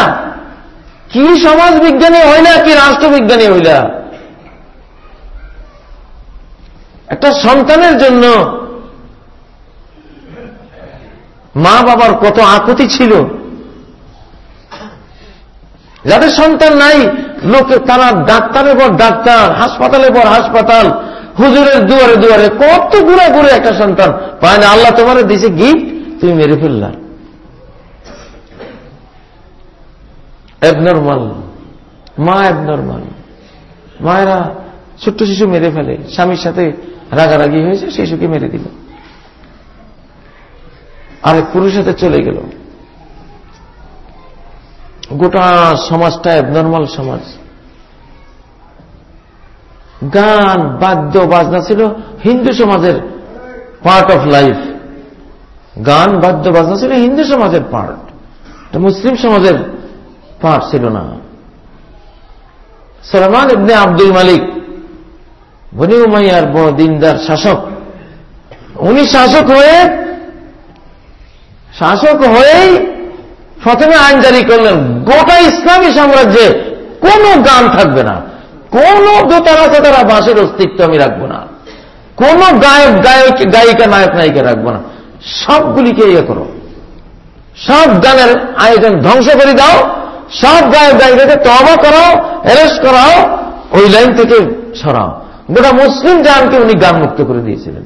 [SPEAKER 1] কি সমাজ বিজ্ঞানী হইলা কি রাষ্ট্রবিজ্ঞানী হইলা একটা সন্তানের জন্য মা বাবার কত আকুতি ছিল। যাদের সন্তান নাই, লোকে তারা ডাক্তারের পর ডাক্তার, হাসপাতালের পর হাসপাতাল হুজুরের দুয়ারে দুয়ারে কত ঘুরে ঘুরে একটা সন্তান। পায় না, আল্লাহ তোমার দিছে গিফট তুমি মেরে ফেললা। অ্যাবনর্মাল মা অ্যাবনর্মাল মায়েরা ছোট্ট শিশু মেরে ফেলে, স্বামীর সাথে রাগারাগি হয়েছে, শিশুকে মেরে দিল। আরেক পুরুষ সাথে চলে গেল। গোটা সমাজটা অ্যাবনর্মাল সমাজ। গান, বাদ্য, বাজনা ছিল হিন্দু সমাজের পার্ট অফ লাইফ গান, বাদ্য, বাজনা ছিল হিন্দু সমাজের পার্ট মুসলিম সমাজের পার্ট ছিল না। সলমান ইবনে আব্দুল মালিক, বনি উমাইয়ার বড় দিনদার শাসক, উনি শাসক হয়ে, শাসক হয়েই প্রথমে আইন জারি করলেন। গোটা ইসলামী সাম্রাজ্যে কোন গান থাকবে না। কোন দোতারা চোতারা বাসের অস্তিত্ব আমি রাখব না। কোন গায়ক গায়ক, গায়িকা, নায়ক, নায়িকা রাখব না। সবগুলিকে ইয়ে করো। সব গানের আয়োজন ধ্বংস করে দাও। সব গায়ক, গায়িকাকে তবা করাও অ্যারেস্ট করাও, ওই লাইন থেকে সরাও। গোটা মুসলিম জানকে উনি গান মুক্ত করে দিয়েছিলেন,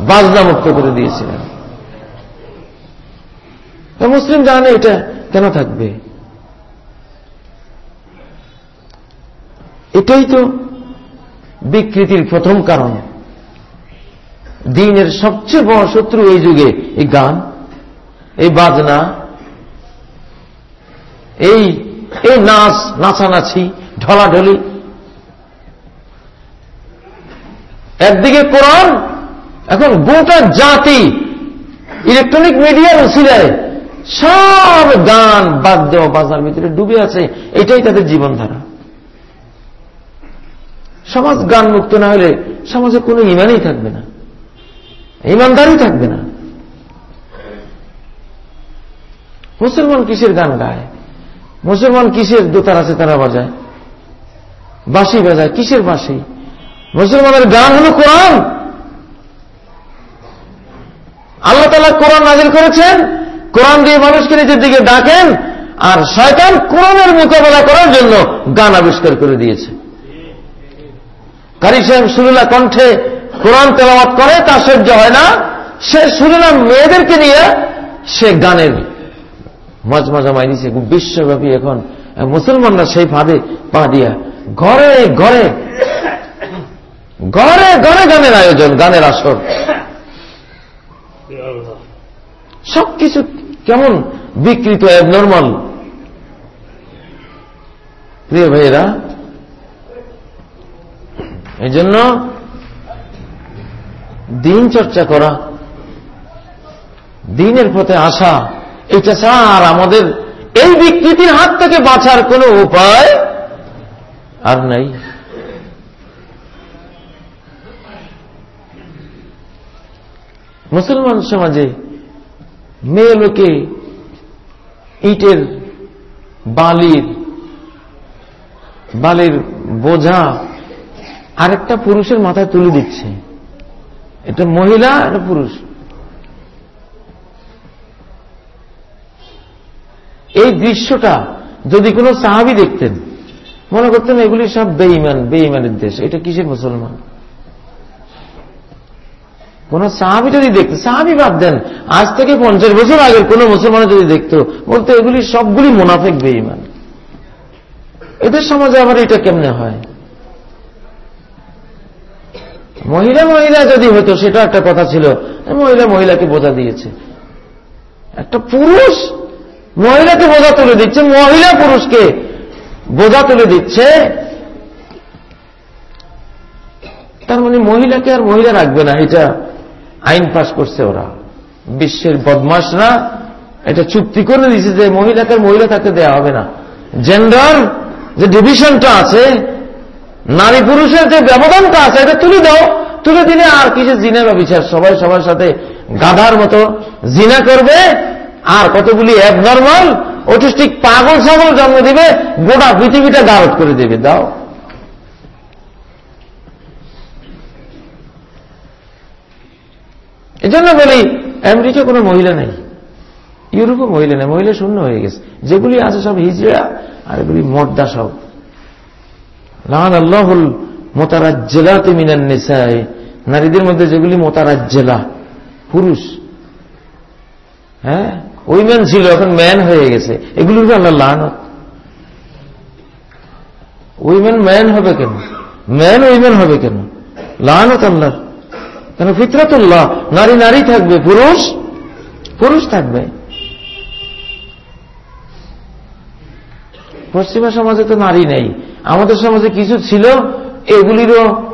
[SPEAKER 1] বাজনা মুক্ত করে দিয়েছিলেন। মুসলিম জানে এটা কেন থাকবে? এটাই তো বিকৃতির প্রথম কারণ। দিনের সবচেয়ে বড় শত্রু এই যুগে এই গান, এই বাজনা, এই এই নাচ, নাচানাচি, ঢলাঢলি। একদিকে কোরআন, এখন গোটা জাতি, ইলেকট্রনিক মিডিয়ার উচিলায় সব গান বাদ্য বাজার ভিতরে ডুবে আছে, এটাই তাদের জীবনধারা। সমাজ গান মুক্ত না হলে সমাজে কোনো ইমানই থাকবে না। ইমানদারই থাকবে না। মুসলমান কিসের গান গায়? মুসলমান কিসের দোতার আছে তারা বাজায়? বাসি বাজায়, কিসের বাসি মুসলমানের গান হল কোরআন। আল্লাহ তালা কোরআন নাজিল করেছেন। কোরআন দিয়ে মানুষকে নিজের দিকে ডাকেন। আর শয়তান কোরআনের মোকাবেলা করার জন্য গান আবিষ্কার করে দিয়েছে। কারি সাহেব সুরুলা কণ্ঠে কোরআন তেলাওয়াত করে, তা সহ্য হয় না। সে সুরুলা মেয়েদেরকে নিয়ে সে গানের মাঝ মাজা মাইনিছে বিশ্বব্যাপী এখন। মুসলমানরা সেই ফাঁদে পা দিয়া ঘরে ঘরে ঘরে ঘরে গানের আয়োজন, গানের আসর। সবকিছু কেমন বিকৃত নর্মাল প্রিয় ভাইয়েরা এই জন্য দিন চর্চা করা, দিনের পথে আসা, এটা ছাড়া আর আমাদের এই বিকৃতির হাত থেকে বাঁচার কোনো উপায় আর নাই। মুসলমান সমাজে মেয়ে লোকে ইটের বালির বালির বোঝা আরেকটা পুরুষের মাথায় তুলে দিচ্ছে। এটা মহিলা এটা পুরুষ। এই দৃশ্যটা যদি কোন সাহাবি দেখতেন, মনে করতেন এগুলি সব বেঈমান, বেঈমানের দেশ। এটা কিসের মুসলমান? কোন সাহাবি যদি দেখত, সাহাবি বাদ দেন, আজ থেকে পঞ্চাশ বছর আগের কোন মুসলমান যদি দেখত, বলতো এগুলি সবগুলি মোনাফেক বেঈমান। এদের সমাজে আবার এটা কেমনে হয়? মহিলা মহিলা যদি হতো, সেটা একটা কথা ছিল। মহিলা মহিলাকে বোঝা দিয়েছে। একটা পুরুষ মহিলাকে বোঝা তুলে দিচ্ছে। মহিলা পুরুষকে বোঝা তুলে দিচ্ছে। তার মানে মহিলাকে আর মহিলা রাখবে না, এটা আইন পাশ করছে ওরা। বিশ্বের বদমাসরা এটা চুক্তি করে দিচ্ছে যে মহিলাকে মহিলা থাকতে দেওয়া হবে না। জেন্ডার যে ডিভিশনটা আছে নারী পুরুষের যে ব্যবধানটা আছে, এটা তুলে দাও। তুলে দিলে আর কিছু জিনের অবিচার? সবাই সবার সাথে গাধার মতো জিনা করবে। আর কতগুলি অ্যাবনর্মাল অটিস্টিক পাগল ছাগল জন্ম দিবে, গোটা পৃথিবীটা গারত করে দেবে। দাও। এজন্য বলি, আমেরিকা কোনো মহিলা নেই। ইউরোপও মহিলা নেই। মহিলা শূন্য হয়ে গেছে। যেগুলি আছে সব হিজড়া, আর এগুলি মর্দা সব। লাহান মোতারাজ্জেলা মিনান নেশায় নারীদের মধ্যে যেগুলি মোতারাজ্জেলা, পুরুষ। হ্যাঁ? উইমেন ছিল, এখন ম্যান হয়ে গেছে। এগুলির আল্লাহ লানত। উইমেন ম্যান হবে কেন? ম্যান উইমেন হবে কেন? লানত আল্লাহ কেন? ফিতরাতুল্লাহ। নারী নারী থাকবে, পুরুষ পুরুষ থাকবে। পশ্চিমা সমাজে তো নারী নেই। আমাদের সমাজে কিছু ছিল, এগুলিরও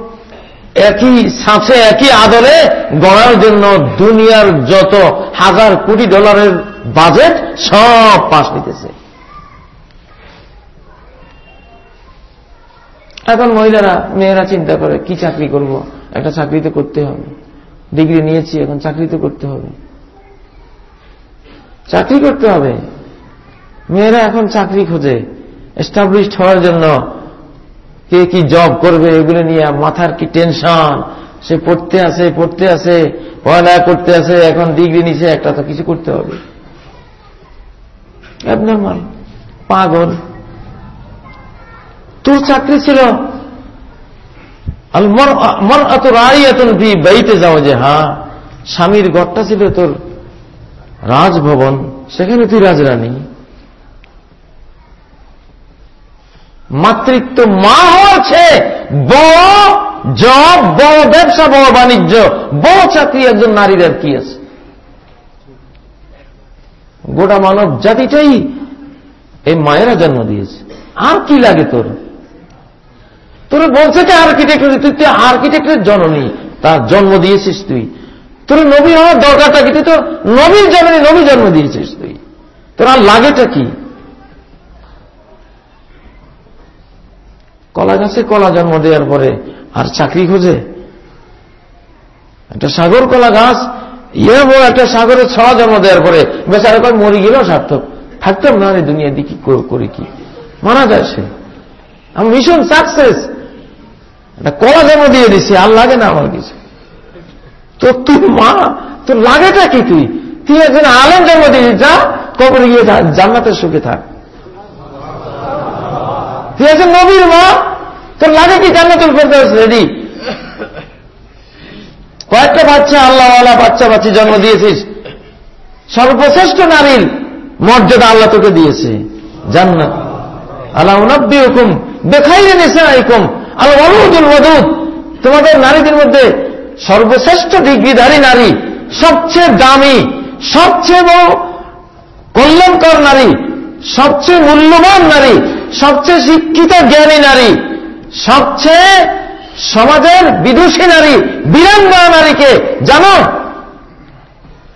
[SPEAKER 1] একই সাথে একই আদরে গড়ার জন্য দুনিয়ার যত হাজার কোটি ডলারের বাজেট সব পাশ নিতেছে এখন মহিলারা, মেয়েরা চিন্তা করে, কি চাকরি করব? একটা চাকরি তো করতে হবে। ডিগ্রি নিয়েছি, এখন চাকরি তো করতে হবে। চাকরি করতে হবে। মেয়েরা এখন চাকরি খোঁজে। এস্টাবলিশড হওয়ার জন্য কে কি জব করবে এগুলো নিয়ে মাথার কি টেনশন সে পড়তে আসে পড়তে আসে পড়ালেখা করতে আসে এখন ডিগ্রি নিছে, একটা তো কিছু করতে হবে। অ্যাবনর্মাল পাগল। তোর চাকরি ছিল? মর এত রায় এত বাড়িতে যাও যে হ্যাঁ। স্বামীর ঘরটা ছিল তোর রাজভবন, সেখানে তুই রাজরানী। মাতৃত্ব মা হচ্ছে বড় জব, বড় ব্যবসা, বড় বাণিজ্য, বড় চাকরি একজন নারীর আর কি আছে? গোটা মানব জাতিটাই এই মায়েরা জন্ম দিয়েছে। আর কি লাগে তোর? তোর বলছে যে আর্কিটেক্টর তুই তুই আর্কিটেক্টের জননী, তার জন্ম দিয়েছিস তুই। তোর নবী হওয়ার দরকারটা কি? তুই তোর নবীর জননী নবী জন্ম দিয়েছিস তুই। তোর আর লাগেটা কি? কলা গাছে কলা জন্ম দেওয়ার পরে আর চাকরি খোঁজে। একটা সাগর কলা গাছ ইয়ে বড় একটা সাগরে ছড়া জন্ম দেওয়ার পরে বেচারা কয় মরি গেলেও সার্থক। থাকতাম না রে দুনিয়া দিকে করি কি? মারা যায় সে। আমি ভীষণ সাকসেস একটা কলা জন্ম দিয়ে দিছি, আর লাগে না আমার কিছু। তোর তুই মা, তোর লাগেটা কি তুই? তুই একজন আলম জন্ম দিয়েছিস যা, কবরে গিয়ে জান্নাতের সুখে থাক। তুই একজন নবীর মা, তোর লাগে কি জান্নাতুল ফেরদাউস রেডি কয়েকটা বাচ্চা আল্লাহওয়ালা বাচ্চা বাচ্চা জন্ম দিয়েছিস। সর্বশ্রেষ্ঠ নারীর মর্যাদা আল্লাহ তোকে দিয়েছে। জান্নাত। আল্লাহ নব্বী হুকুম বেখাইলে নেশা হুকুম আল্লাহ অলুদুল মদুদ তোমাদের নারীদের মধ্যে সর্বশ্রেষ্ঠ ডিগ্রিধারী নারী, সবচেয়ে দামি, সবচেয়ে বড় কল্যাণকর নারী, সবচেয়ে মূল্যবান নারী সবচেয়ে শিক্ষিত জ্ঞানী নারী, সবচেয়ে সমাজের বিদুষী নারী বীরাঙ্গা নারীকে জানো?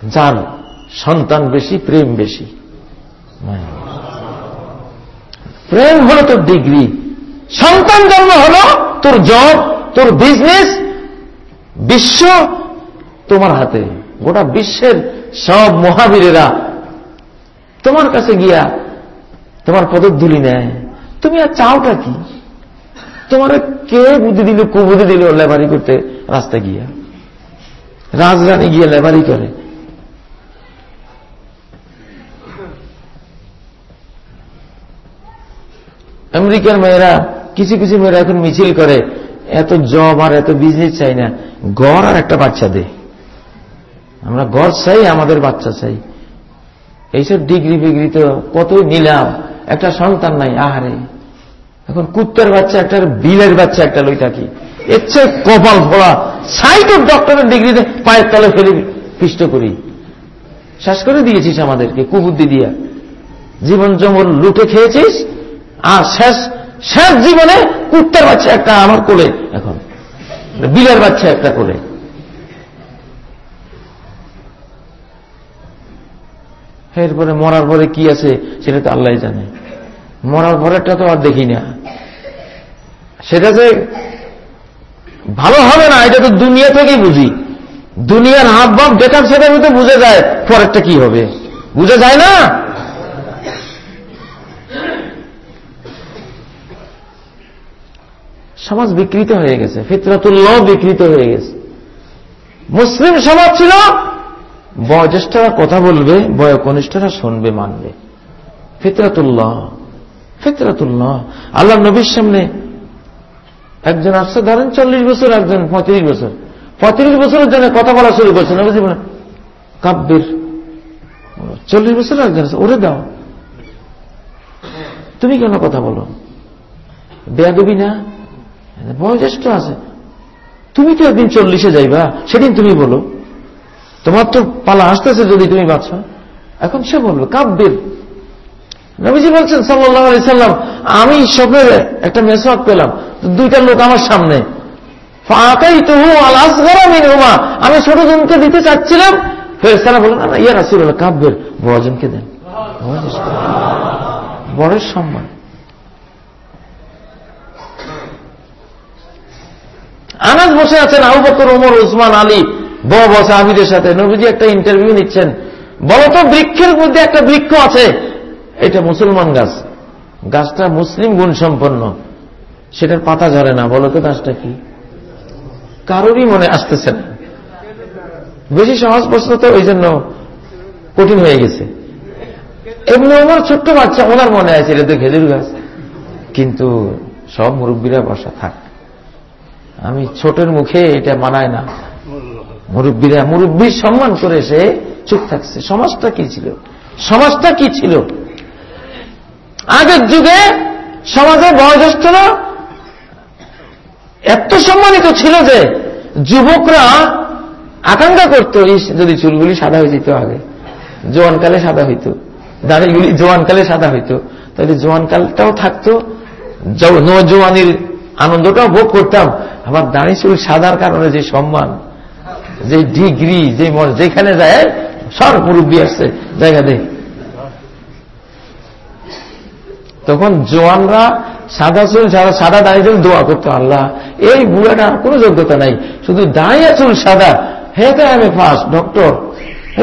[SPEAKER 1] যার সন্তান বেশি, প্রেম বেশি। প্রেম হল তোর ডিগ্রি। সন্তান জন্ম হল তোর জব, তোর বিজনেস। বিশ্ব তোমার হাতে। গোটা বিশ্বের সব মহাবীরেরা তোমার কাছে গিয়া তোমার পদধূলি নেয়। তুমি আর চাওটা কি? তোমার কে বুদ্ধি দিল কুবুদ্ধি দিল লেবারি করতে রাস্তা গিয়া? রাজরানী গিয়ে লেবারি করে। আমেরিকার মেয়েরা, কিছু কিছু মেয়েরা এখন মিছিল করে, এত জব আর এত বিজনেস চাই না গড় আর একটা বাচ্চা দে। আমরা গড় চাই, আমাদের বাচ্চা চাই। এইসব ডিগ্রি ফিগ্রি তো কতই নিলাম, একটা সন্তান নাই, আহারে। এখন কুত্তার বাচ্চা একটা বিলের বাচ্চা একটা লই থাকি এর কপাল ফোড়া সাইড অফ ডক্টরের ডিগ্রিতে পায়ের তলে ফেলে পিষ্ট করি। শেষ করে দিয়েছিস আমাদেরকে, কুবুদ্ধি দিয়া। জীবন জমর লুটে খেয়েছিস, আর শেষ শেষ জীবনে কুত্তার বাচ্চা একটা আমার কোলে এখন। বিলের বাচ্চা একটা কোলে। এরপরে মরার পরে কি আছে, সেটা তো আল্লাহ জানে। মরার পরেরটা তো আর দেখি না। সেটা যে ভালো হবে না, এটা তো দুনিয়া থেকেই বুঝি। দুনিয়ার হাব ভাব বেকার সেটার মধ্যে বুঝে যায় পরেরটা কি হবে। বুঝে যায় না? সমাজ বিকৃত হয়ে গেছে ফিতরাতুল্লাহ বিকৃত হয়ে গেছে। মুসলিম সমাজ ছিল, বয়োজ্যেষ্ঠরা কথা বলবে, বয়কনিষ্ঠরা শুনবে, মানবে। ফিতরাতুল্লাহ ফিতরাতুল্লাহ। আল্লাহ নবীর সামনে একজন আসছে, ধরেন চল্লিশ বছর, একজন পঁয়ত্রিশ বছর। পঁয়ত্রিশ বছরের জন্য কথা বলা শুরু করছে, নবীজি বলে কাব্যের চল্লিশ বছর একজন ওরে দাও। তুমি কেন কথা বলো? বেয়াদবি না? বয়োজ্যেষ্ঠ আছে। তুমি তো একদিন চল্লিশে যাইবা, সেদিন তুমি বলো। তোমার তো পালা আসতেছে যদি তুমি বাঁচ। এখন সে বলবে কাব্যের নবীজি বলছেন সাল্লাহ আলি সাল্লাম, আমি স্বপ্নের একটা মেসওয়াক পেলাম দুইটা লোক আমার সামনে। আমি ছোট জনকে দিতে চাচ্ছিলাম। ফেরেস্তারা বলেন ইয়া রাসিল কাব্যের বড়জনকে দেন। বড়ের সম্মান। আনাজ বসে আছেন, আবু বকর, ওমর উসমান আলী, বড় বড় সাহাবিদের সাথে। নবীজি একটা ইন্টারভিউ নিচ্ছেন। বলতো বৃক্ষের মধ্যে একটা বৃক্ষ আছে এটা মুসলমান গাছ। গাছটা মুসলিম গুণ সম্পন্ন সেটার পাতা ঝরে না বলতো গাছটা কি? কারোরই মনে আসতেছে না। বেশি সহজ প্রশ্ন তো ওই জন্য কঠিন হয়ে গেছে। এমনি আমার ছোট্ট বাচ্চা, ওনার মনে আছে, এটা তো খেজুর গাছ। কিন্তু সব মুরব্বীরা বসা থাক। আমি ছোটের মুখে এটা মানায় না। মুরব্বীরা, মুরব্বীর সম্মান করে সে চুপ থাকছে। সমাজটা কি ছিল? সমাজটা কি ছিল? আগের যুগে সমাজে বয়োজ্যেষ্ঠরা এত সম্মানিত ছিল যে যুবকরা আকাঙ্ক্ষা করতো যদি চুলগুলি সাদা হয়ে যেত আগে। জোয়ানকালে সাদা হইত, দাঁড়িগুলি জোয়ানকালে সাদা হইত। তাহলে জোয়ানকালটাও থাকতো নজওয়ানির আনন্দটাও ভোগ করতাম। আবার দাঁড়ি চুল সাদার কারণে যে সম্মান, যে ডিগ্রি, যে যেখানে যায় সর মুরব্বী আসছে। জায়গা দেয় তখন জোয়ানরা সাদা চুল সাদা সাদা দাঁড়িয়ে চুল দোয়া করতো, আল্লাহ, এই বুড়াটা কোনো যোগ্যতা নাই। শুধু দাঁড়িয়ে চুল সাদা। হে তো আমি ফার্স্ট ডক্টর।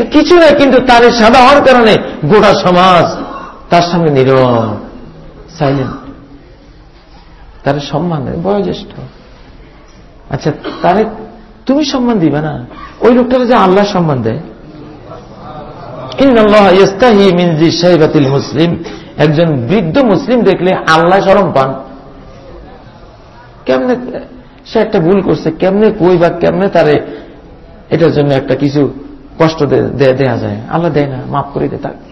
[SPEAKER 1] কিছু না কিন্তু তার সাদা হওয়ার কারণে গোটা সমাজ তার নীরব সাইলেন্ট তার সম্মান বয়োজ্যেষ্ঠ। আচ্ছা তারে তুমি সম্মান দিবে না? ওই লোকটারে যে আল্লাহ সম্মান দেয়। মুসলিম। একজন বৃদ্ধ মুসলিম দেখলে আল্লাহ সরম পান। কেমনে, সে একটা ভুল করছে, কেমনে কই বা কেমনে তারে এটার জন্য একটা কিছু কষ্ট দেয়া যায়। আল্লাহ দেয় না, মাফ করে দে তাকে।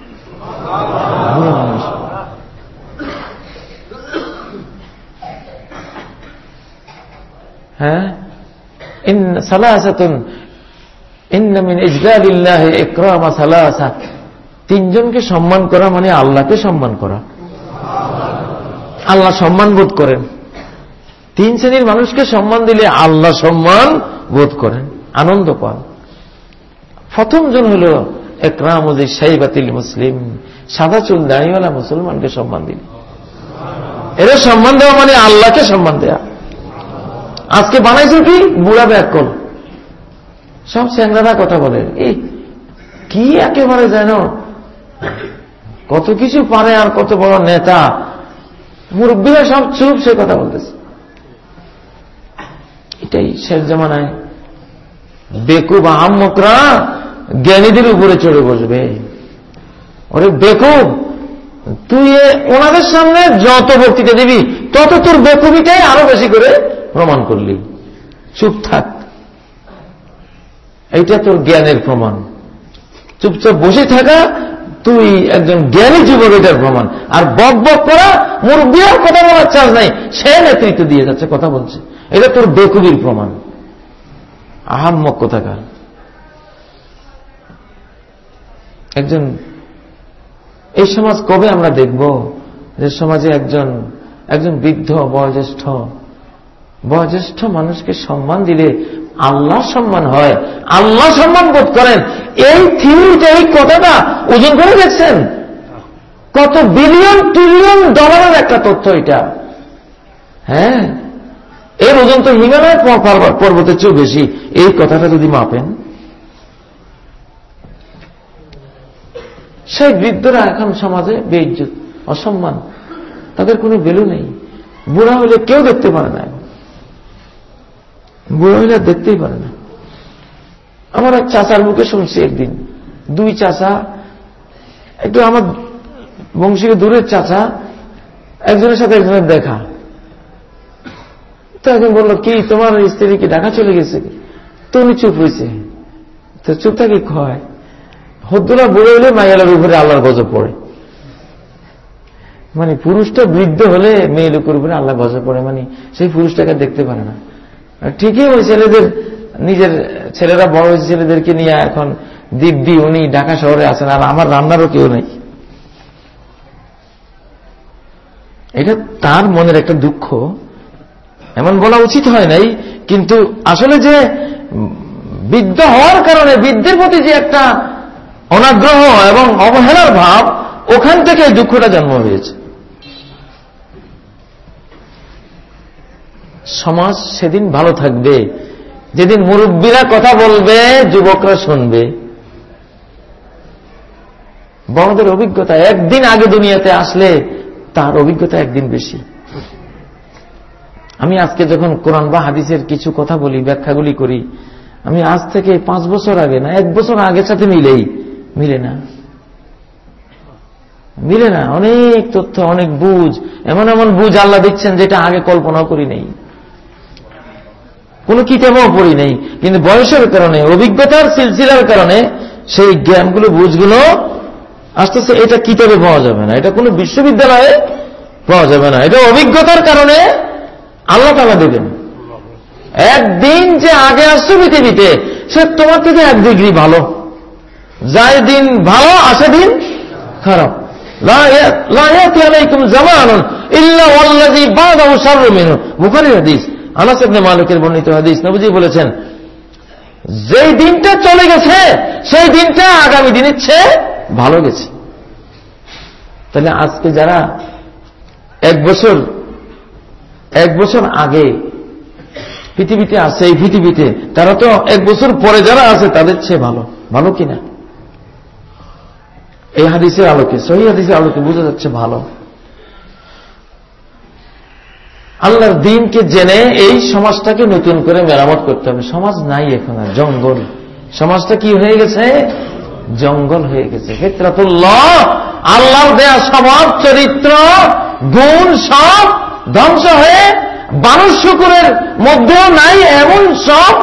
[SPEAKER 1] হ্যাঁ? সালাসাতুন ইন্নামিন ইজলালিল্লাহ ইকরামা সালাসা। তিনজনকে সম্মান করা মানে আল্লাহকে সম্মান করা। আল্লাহ সম্মান বোধ করেন। তিন শ্রেণির মানুষকে সম্মান দিলে আল্লাহ সম্মান বোধ করেন, আনন্দ পান। প্রথম জন হল একরাম সাইবাতিল মুসলিম। সাদা চুল দাঁড়িয়েওয়ালা মুসলমানকে সম্মান দিল। এরা সম্মান দেওয়া মানে আল্লাহকে সম্মান দেয়া। আজকে বানাইছো কি? বুড়া ব্যাকল। সব স্যাংরারা কথা বলে। এই কি একেবারে যেন কত কিছু পারে আর কত বড় নেতা? মুরব্বীরা সব চুপ, সে কথা বলতেছে। এটাই শেষ জামানায়। বেকুব আহম্মকরা জ্ঞানীদের উপরে চড়ে বসবে। ওরে বেকুব, তুই ওনাদের সামনে যত বক্তৃতা দিবি, তত তোর বেকুবিটাই আরও বেশি করে প্রমাণ করলি। চুপ থাক। এইটা তোর জ্ঞানের প্রমাণ। চুপচাপ বসে থাকা তুই একজন জ্ঞানী যুবক, এটার প্রমাণ। আর বক বক করা মুরব্বীর কথা বলার চার্জ নাই। সে নেতৃত্ব দিয়ে যাচ্ছে, কথা বলছে। এটা তোর বেকুবির প্রমাণ। আহাম্মক কোথাকার। একজন, এই সমাজ কবে আমরা দেখব যে সমাজে একজন একজন বৃদ্ধ, বয়োজ্যেষ্ঠ বয়োজ্যেষ্ঠ মানুষকে সম্মান দিলে আল্লাহ সম্মান হয়। আল্লাহ সম্মান বোধ করেন। এই থিওরিটা এই কথাটা ওজন করে দেখছেন। কত বিলিয়ন ট্রিলিয়ন ডলারের একটা তথ্য এটা। হ্যাঁ? এর ওজন তো হিমালয় পর্বতের চেয়েও বেশি। এই কথাটা যদি মাপেন। সেই বৃদ্ধরা এখন সমাজে বেইজ্জত, অসম্মান। তাদের কোনো ভ্যালু নেই। বুড়া হলে কেউ দেখতে পারে না। বুড়া হলে দেখতেই পারে না। আমার এক চাচার মুখে শুনছি একদিন। দুই চাচা, একটু আমার বংশীয় দূরের চাচা, একজনের সাথে একজনের দেখা। তো একজন বলল, কি, তোমার স্ত্রী কি ঢাকা চলে গেছে তো উনি চুপ হয়েছে তো চুপ থাকে কয় হদ্দুরা বুড়ো হলে মাইয়ালার উপরে আল্লাহর গজব পড়ে। মানে পুরুষটা বৃদ্ধ হলে মেয়ে লোকের উপরে আল্লাহ গজব পড়ে। মানে সেই পুরুষটাকে দেখতে পারে না। ঠিকই ওই ছেলেদের, নিজের ছেলেরা বড় হয়েছে ছেলেদেরকে নিয়ে এখন দিব্যি, উনি ঢাকা শহরে আছেন, আর আমার রান্নারও কেউ নেই। এটা তার মনের একটা দুঃখ। এমন বলা উচিত হয় নাই, কিন্তু আসলে যে বৃদ্ধ হওয়ার কারণে বৃদ্ধের প্রতি যে একটা অনাগ্রহ এবং অবহেলার ভাব, ওখান থেকে দুঃখটা জন্ম হয়েছে। সমাজ সেদিন ভালো থাকবে। যেদিন মুরব্বীরা কথা বলবে, যুবকরা শুনবে। বড়দের অভিজ্ঞতা, একদিন আগে দুনিয়াতে আসলে তার অভিজ্ঞতা একদিন বেশি। আমি আজকে যখন কোরআন বা হাদিসের কিছু কথা বলি, ব্যাখ্যাগুলি করি, আমি আজ থেকে পাঁচ বছর আগে না, এক বছর আগের সাথে মিলেই, মিলে না। মিলে না, অনেক তথ্য, অনেক বুঝ, এমন এমন বুঝ আল্লাহ দিচ্ছেন যেটা আগে কল্পনাও করি নেই। কোনো কিতাবও পড়ি নেই। কিন্তু বয়সের কারণে, অভিজ্ঞতার সিলসিলার কারণে সেই জ্ঞানগুলো, বুঝগুলো আস্তে আস্তে এটা কিতাবে পাওয়া যাবে না। এটা কোনো বিশ্ববিদ্যালয়ে পাওয়া যাবে না। এটা অভিজ্ঞতার কারণে আল্লাহ তালা দেবেন। একদিন যে আগে আসছে পৃথিবীতে, সে তোমার থেকে এক ডিগ্রি ভালো। যায় দিন ভালো, আসে দিন খারাপ। মালিকের বর্ণিত হাদিস। নবজি বলেছেন, যেই দিনটা চলে গেছে, সেই দিনটা আগামী দিনের চেয়ে ভালো গেছে। তাহলে আজকে যারা এক বছর এক বছর আগে পৃথিবীতে আছে, এই পৃথিবীতে, তারা তো এক বছর পরে যারা আছে, তাদের চেয়ে ভালো। ভালো কিনা? এই হাদিসের আলোকে, সহি হাদিসের আলোকে বোঝা যাচ্ছে ভালো। আল্লাহর দিনকে জেনে এই সমাজটাকে নতুন করে মেরামত করতে হবে। সমাজ নাই এখন আর জঙ্গল। সমাজটা কি হয়ে গেছে? জঙ্গল হয়ে গেছে। ফিতরাতুল্লাহ, আল্লাহর দেয়া স্বভাব, চরিত্র, গুণ সব ধ্বংস হয়ে মানুষ শুকুরের মধ্যেও নাই, এমন সব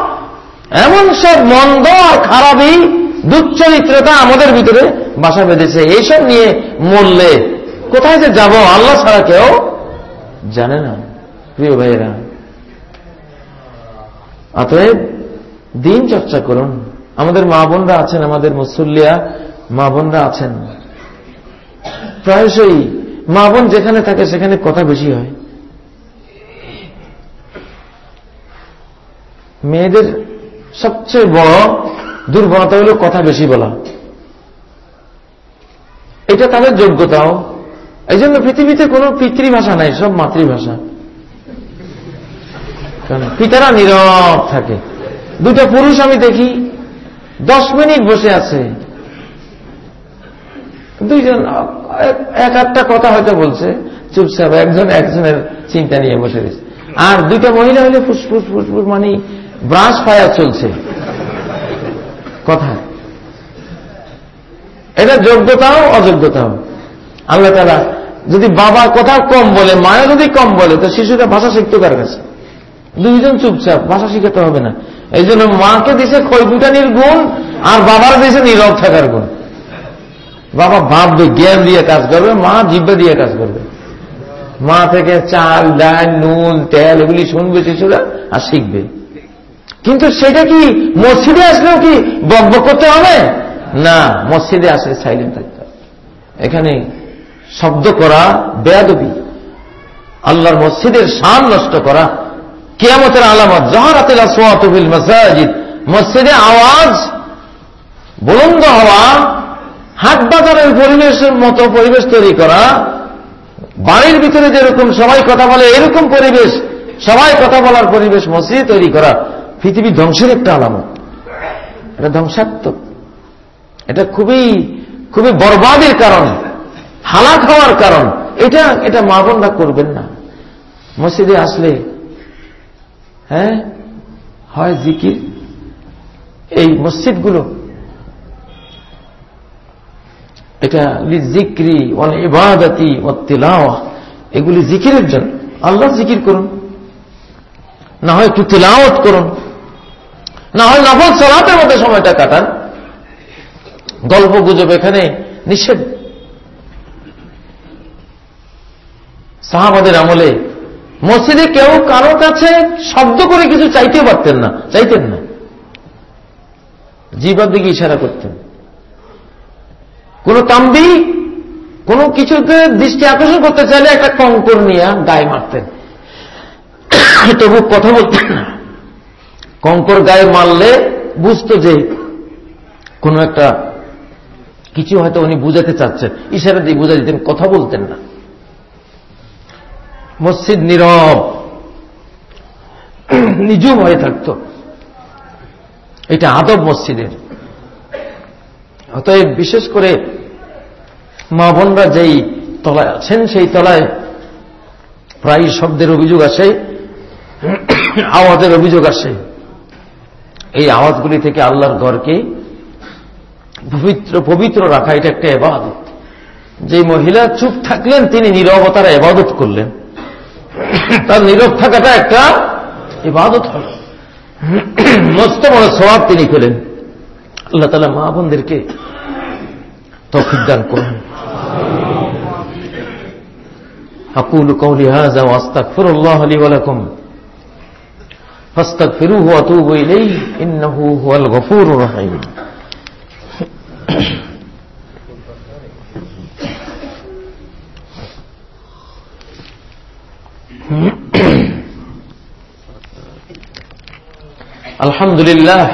[SPEAKER 1] এমন সব মন্দ আর খারাপই দুচ্চরিত্রতা আমাদের ভিতরে বাসা বেঁধেছে। এইসব নিয়ে মরলে কোথায় যে যাব? আল্লাহ ছাড়া কেউ জানে না। প্রিয় ভাইয়েরা, অতএব দিন চর্চা করুন। আমাদের মা বোনরা আছেন, আমাদের মুসল্লিয়া মা বোনরা আছেন। প্রায়শই মা বোন যেখানে থাকে সেখানে কথা বেশি হয়। মেয়েদের সবচেয়ে বড় দুর্বলতা হল কথা বেশি বলা। এটা তাদের যোগ্যতাও। এই জন্য পৃথিবীতে কোনো পিতৃভাষা নাই, সব মাতৃভাষা। পিতারা নীরব থাকে। দুটা পুরুষ আমি দেখি, দশ মিনিট বসে আছে। দুইজন, এক আধটা কথা হয়তো বলছে চুপচাপ একজন একজনের চিন্তা নিয়ে বসে গেছে আর দুইটা মহিলা হলে ফুসফুস ফুসফুস মানে ব্রাশ ফায়ার চলছে। কথা। এটা যোগ্যতাও অযোগ্যতাও। আল্লাহ তালা যদি বাবা কথা কম বলে মায়া যদি কম বলে, তো শিশুটা ভাষা শিখতে কার কাছে দুইজন চুপচাপ ভাষা শিখাতে হবে না। এই জন্য মাকে দিছে খৈপুটানির গুণ, আর বাবার দিছে নীরব থাকার গুণ। বাবা ভাববে জ্ঞান দিয়ে কাজ করবে, মা জিব্বে দিয়ে কাজ করবে। মা থেকে চাল, ডাল, নুন, তেল, এগুলি শুনবে শিশুরা আর শিখবে। কিন্তু সেটা কি মসজিদে আসলেও কি বক করতে হবে? না, মসজিদে আসলে সাইলেন্ট থাকতে হবে। এখানে শব্দ করা বেয়াদবি। আল্লাহর মসজিদের সান নষ্ট করা কেয়ামতের আলামত জাহারাতের আসওয়াতবিল মাসাজিদ, মসজিদে আওয়াজ, বুলন্দ হওয়া, হাট বাজারের পরিবেশের মতো পরিবেশ তৈরি করা, বাড়ির ভিতরে যেরকম সবাই কথা বলে, এরকম পরিবেশ, সবাই কথা বলার পরিবেশ মসজিদে তৈরি করা, পৃথিবী ধ্বংসের একটা আলামত। এটা ধ্বংসাত্মক। এটা খুবই খুবই বরবাদের কারণ, হালাক হওয়ার কারণ। এটা এটা মা বোনরা করবেন না। মসজিদে আসলে হ্যাঁ? হয় জিকির। এই মসজিদগুলো, এটা জিক্রি অন ইবাদতি ও এগুলি জিকিরের জন্য। আল্লাহ জিকির করুন। না হয় একটু তিলাওয়াত করুন। না হয় নফল সলাতের মধ্যে সময়টা কাটান। গল্প গুজব এখানে নিষেধ। সাহাবাদের আমলে মসজিদে কেউ কারও কাছে শব্দ করে কিছু চাইতে পারতেন না, চাইতেন না। জীবার দিকে ইশারা করতেন। কোন তাম্বি, কোন কিছুতে দৃষ্টি আকর্ষণ করতে চাইলে একটা কঙ্কর নিয়ে গায়ে মারতেন। তবু কথা বলতেন না। কঙ্কর গায়ে মারলে বুঝত যে কোন একটা কিছু হয়তো উনি বুঝাতে চাচ্ছেন। ইশারা দিয়ে বুঝা দিতেন কথা বলতেন না। মসজিদ নীরব। নিজুম হয়ে থাকত। এটা আদব মসজিদের। অতএব বিশেষ করে মা বোনরা যেই তলায় আছেন, সেই তলায় প্রায় শব্দের অভিযোগ আসে, [CLEARS THROAT] আওয়াজের অভিযোগ আসে। এই আওয়াজগুলি থেকে আল্লাহর ঘরকে পবিত্র পবিত্র রাখা, এটা একটা এবাদত। যে মহিলা চুপ থাকলেন, তিনি নিরবতার এবাদত করলেন। তার নীরব থাকাটা একটা ইবাদত হল মস্ত বড় স্বভাব তিনি পেলেন আল্লাহ তালা মা বোনদেরকে তৌফিক দান করুন أقول قولي هذا وأستغفر الله لي ولكم فاستغفروه وأتوبوا إليه إنه هو الغفور الرحيم [COUGHS] الحمد لله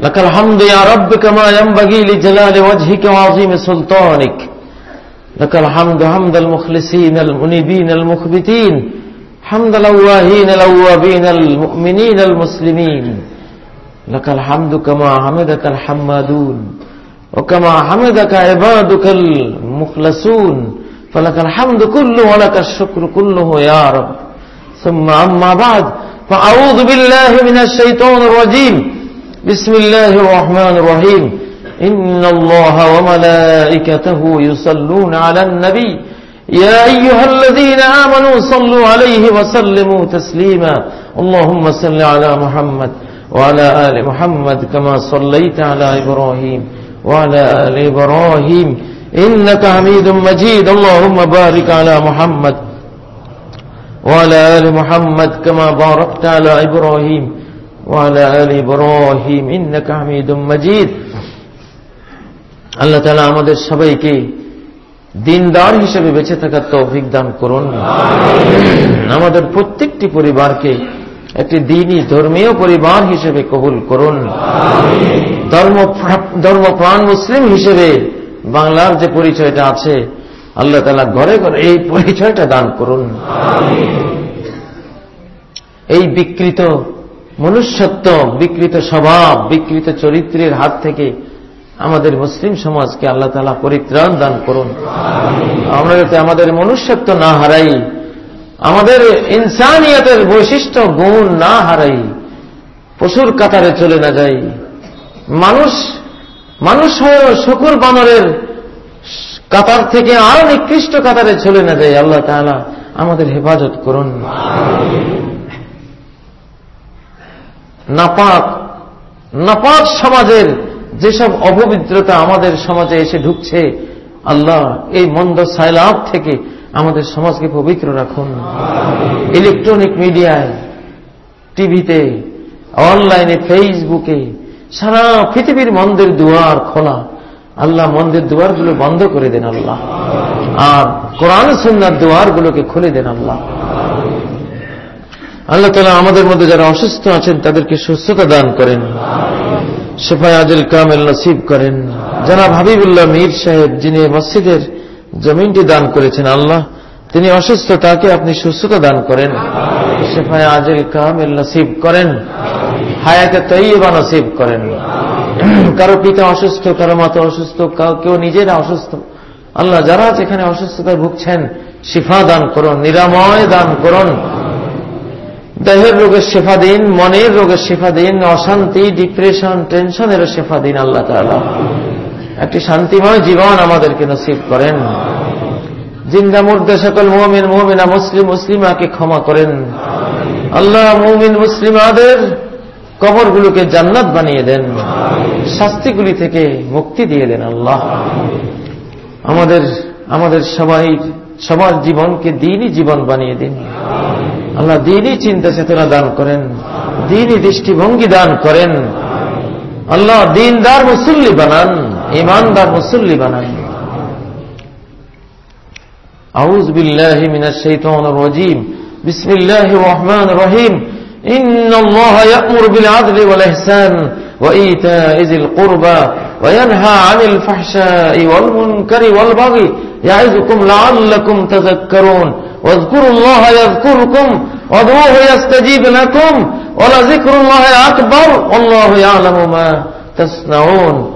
[SPEAKER 1] لك الحمد يا رب كما ينبغي لجلال وجهك وعظيم سلطانك. لك الحمد حمد المخلصين المنيبين المخبتين حمد الأواهين الأوابين المؤمنين المسلمين. لك الحمد كما حمدك الحمادون وكما حمدك عبادك المخلصون. فلك الحمد كله ولك الشكر كله يا رب. ثم أما بعد فأعوذ بالله من الشيطان الرجيم. بسم الله الرحمن الرحيم. إن الله وملائكته يصلون على النبي. يا أيها الذين آمنوا صلوا عليه وسلموا تسليما. اللهم صل على محمد وعلى آل محمد كما صليت على إبراهيم وعلى آل إبراهيم. إنك حميد مجيد اللهم بارك على محمد وعلى آل محمد كما باركت على إبراهيم وعلى آل إبراهيم إنك حميد مجيد আল্লাহ তালা আমাদের সবাইকে দিনদার হিসেবে বেঁচে থাকার তৌফিক দান করুন আমাদের প্রত্যেকটি পরিবারকে একটি দিনই ধর্মীয় পরিবার হিসেবে কবুল করুন ধর্ম ধর্মপ্রাণ মুসলিম হিসেবে বাংলার যে পরিচয়টা আছে, আল্লাহ তালা ঘরে ঘরে এই পরিচয়টা দান করুন। এই বিকৃত মনুষ্যত্ব, বিকৃত স্বভাব, বিকৃত চরিত্রের হাত থেকে আমাদের মুসলিম সমাজকে আল্লাহ তালা পরিত্রাণ দান করুন। আমরা যাতে আমাদের মনুষ্যত্ব না হারাই, আমাদের ইনসানিয়তের বৈশিষ্ট্য গুণ না হারাই, পশুর কাতারে চলে না যাই, মানুষ মানুষ হয়েও শকুর বানরের কাতার থেকে আরও নিকৃষ্ট কাতারে চলে না যায়, আল্লাহ তাআলা আমাদের হেফাজত করুন। নাপাক নাপাক সমাজের যেসব অপবিত্রতা আমাদের সমাজে এসে ঢুকছে, আল্লাহ এই মন্দ সাইলাভ থেকে আমাদের সমাজকে পবিত্র রাখুন। ইলেকট্রনিক মিডিয়ায়, টিভিতে, অনলাইনে, ফেসবুকে সারা পৃথিবীর মন্দির দুয়ার খোলা। আল্লাহ মন্দির দুয়ারগুলো বন্ধ করে দেন আল্লাহ। আর কোরআন সুন্নার দুয়ারগুলোকে খুলে দেন আল্লাহ। আল্লাহ তালা আমাদের মধ্যে যারা অসুস্থ আছেন, তাদেরকে সুস্থতা দান করেন। শেফায় আজল কামেল নসিব করেন। জানাব হাবিবুল্লাহ মীর সাহেব যিনি মসজিদের জমিনটি দান করেছেন আল্লাহ, তিনি অসুস্থ তাকে আপনি সুস্থতা দান করেন। শেফায় আজল কামেল নসিব করেন। হায়াতে তৈবা নসিব করেন। কারও পিতা অসুস্থ, কারও মাতা অসুস্থ কেউ নিজেরা অসুস্থ। আল্লাহ যারা যেখানে অসুস্থতায় ভুগছেন, শিফা দান করুন, নিরাময় দান করুন। দেহের রোগের শেফা দিন, মনের রোগের শেফা দিন, অশান্তি, ডিপ্রেশন, টেনশনেরও শেফা দিন আল্লাহ তালা একটি শান্তিময় জীবন আমাদেরকে নসিব করেন। জিন্দা মুর্দে সকল মোমিন, মোমিনা, মুসলিম, মুসলিমাকে ক্ষমা করেন। আল্লাহ মুমিন, মুসলিমাদের কবরগুলোকে জান্নাত বানিয়ে দেন। শাস্তিগুলি থেকে মুক্তি দিয়ে দেন আল্লাহ। আমাদের আমাদের সবাই, সবার জীবনকে দিনই জীবন বানিয়ে দিন। আল্লাহ দিনই চিন্তা চেতনা দান করেন, দিনই দৃষ্টিভঙ্গি দান করেন। আল্লাহ দিনদার মুসল্লি বানান, ইমানদার মুসল্লি বানান। আউজ বিল্লাহ মিনা শৈতন রজিম। বিসমিল্লাহ রহমান রহিম। إن الله يأمر بالعدل والإحسان وإيتاء ذي القربى وينهى عن الفحشاء والمنكر والبغي يعظكم لعلكم تذكرون واذكروا الله يذكركم وادعوه يستجيب لكم ولذكر الله أكبر والله يعلم ما تصنعون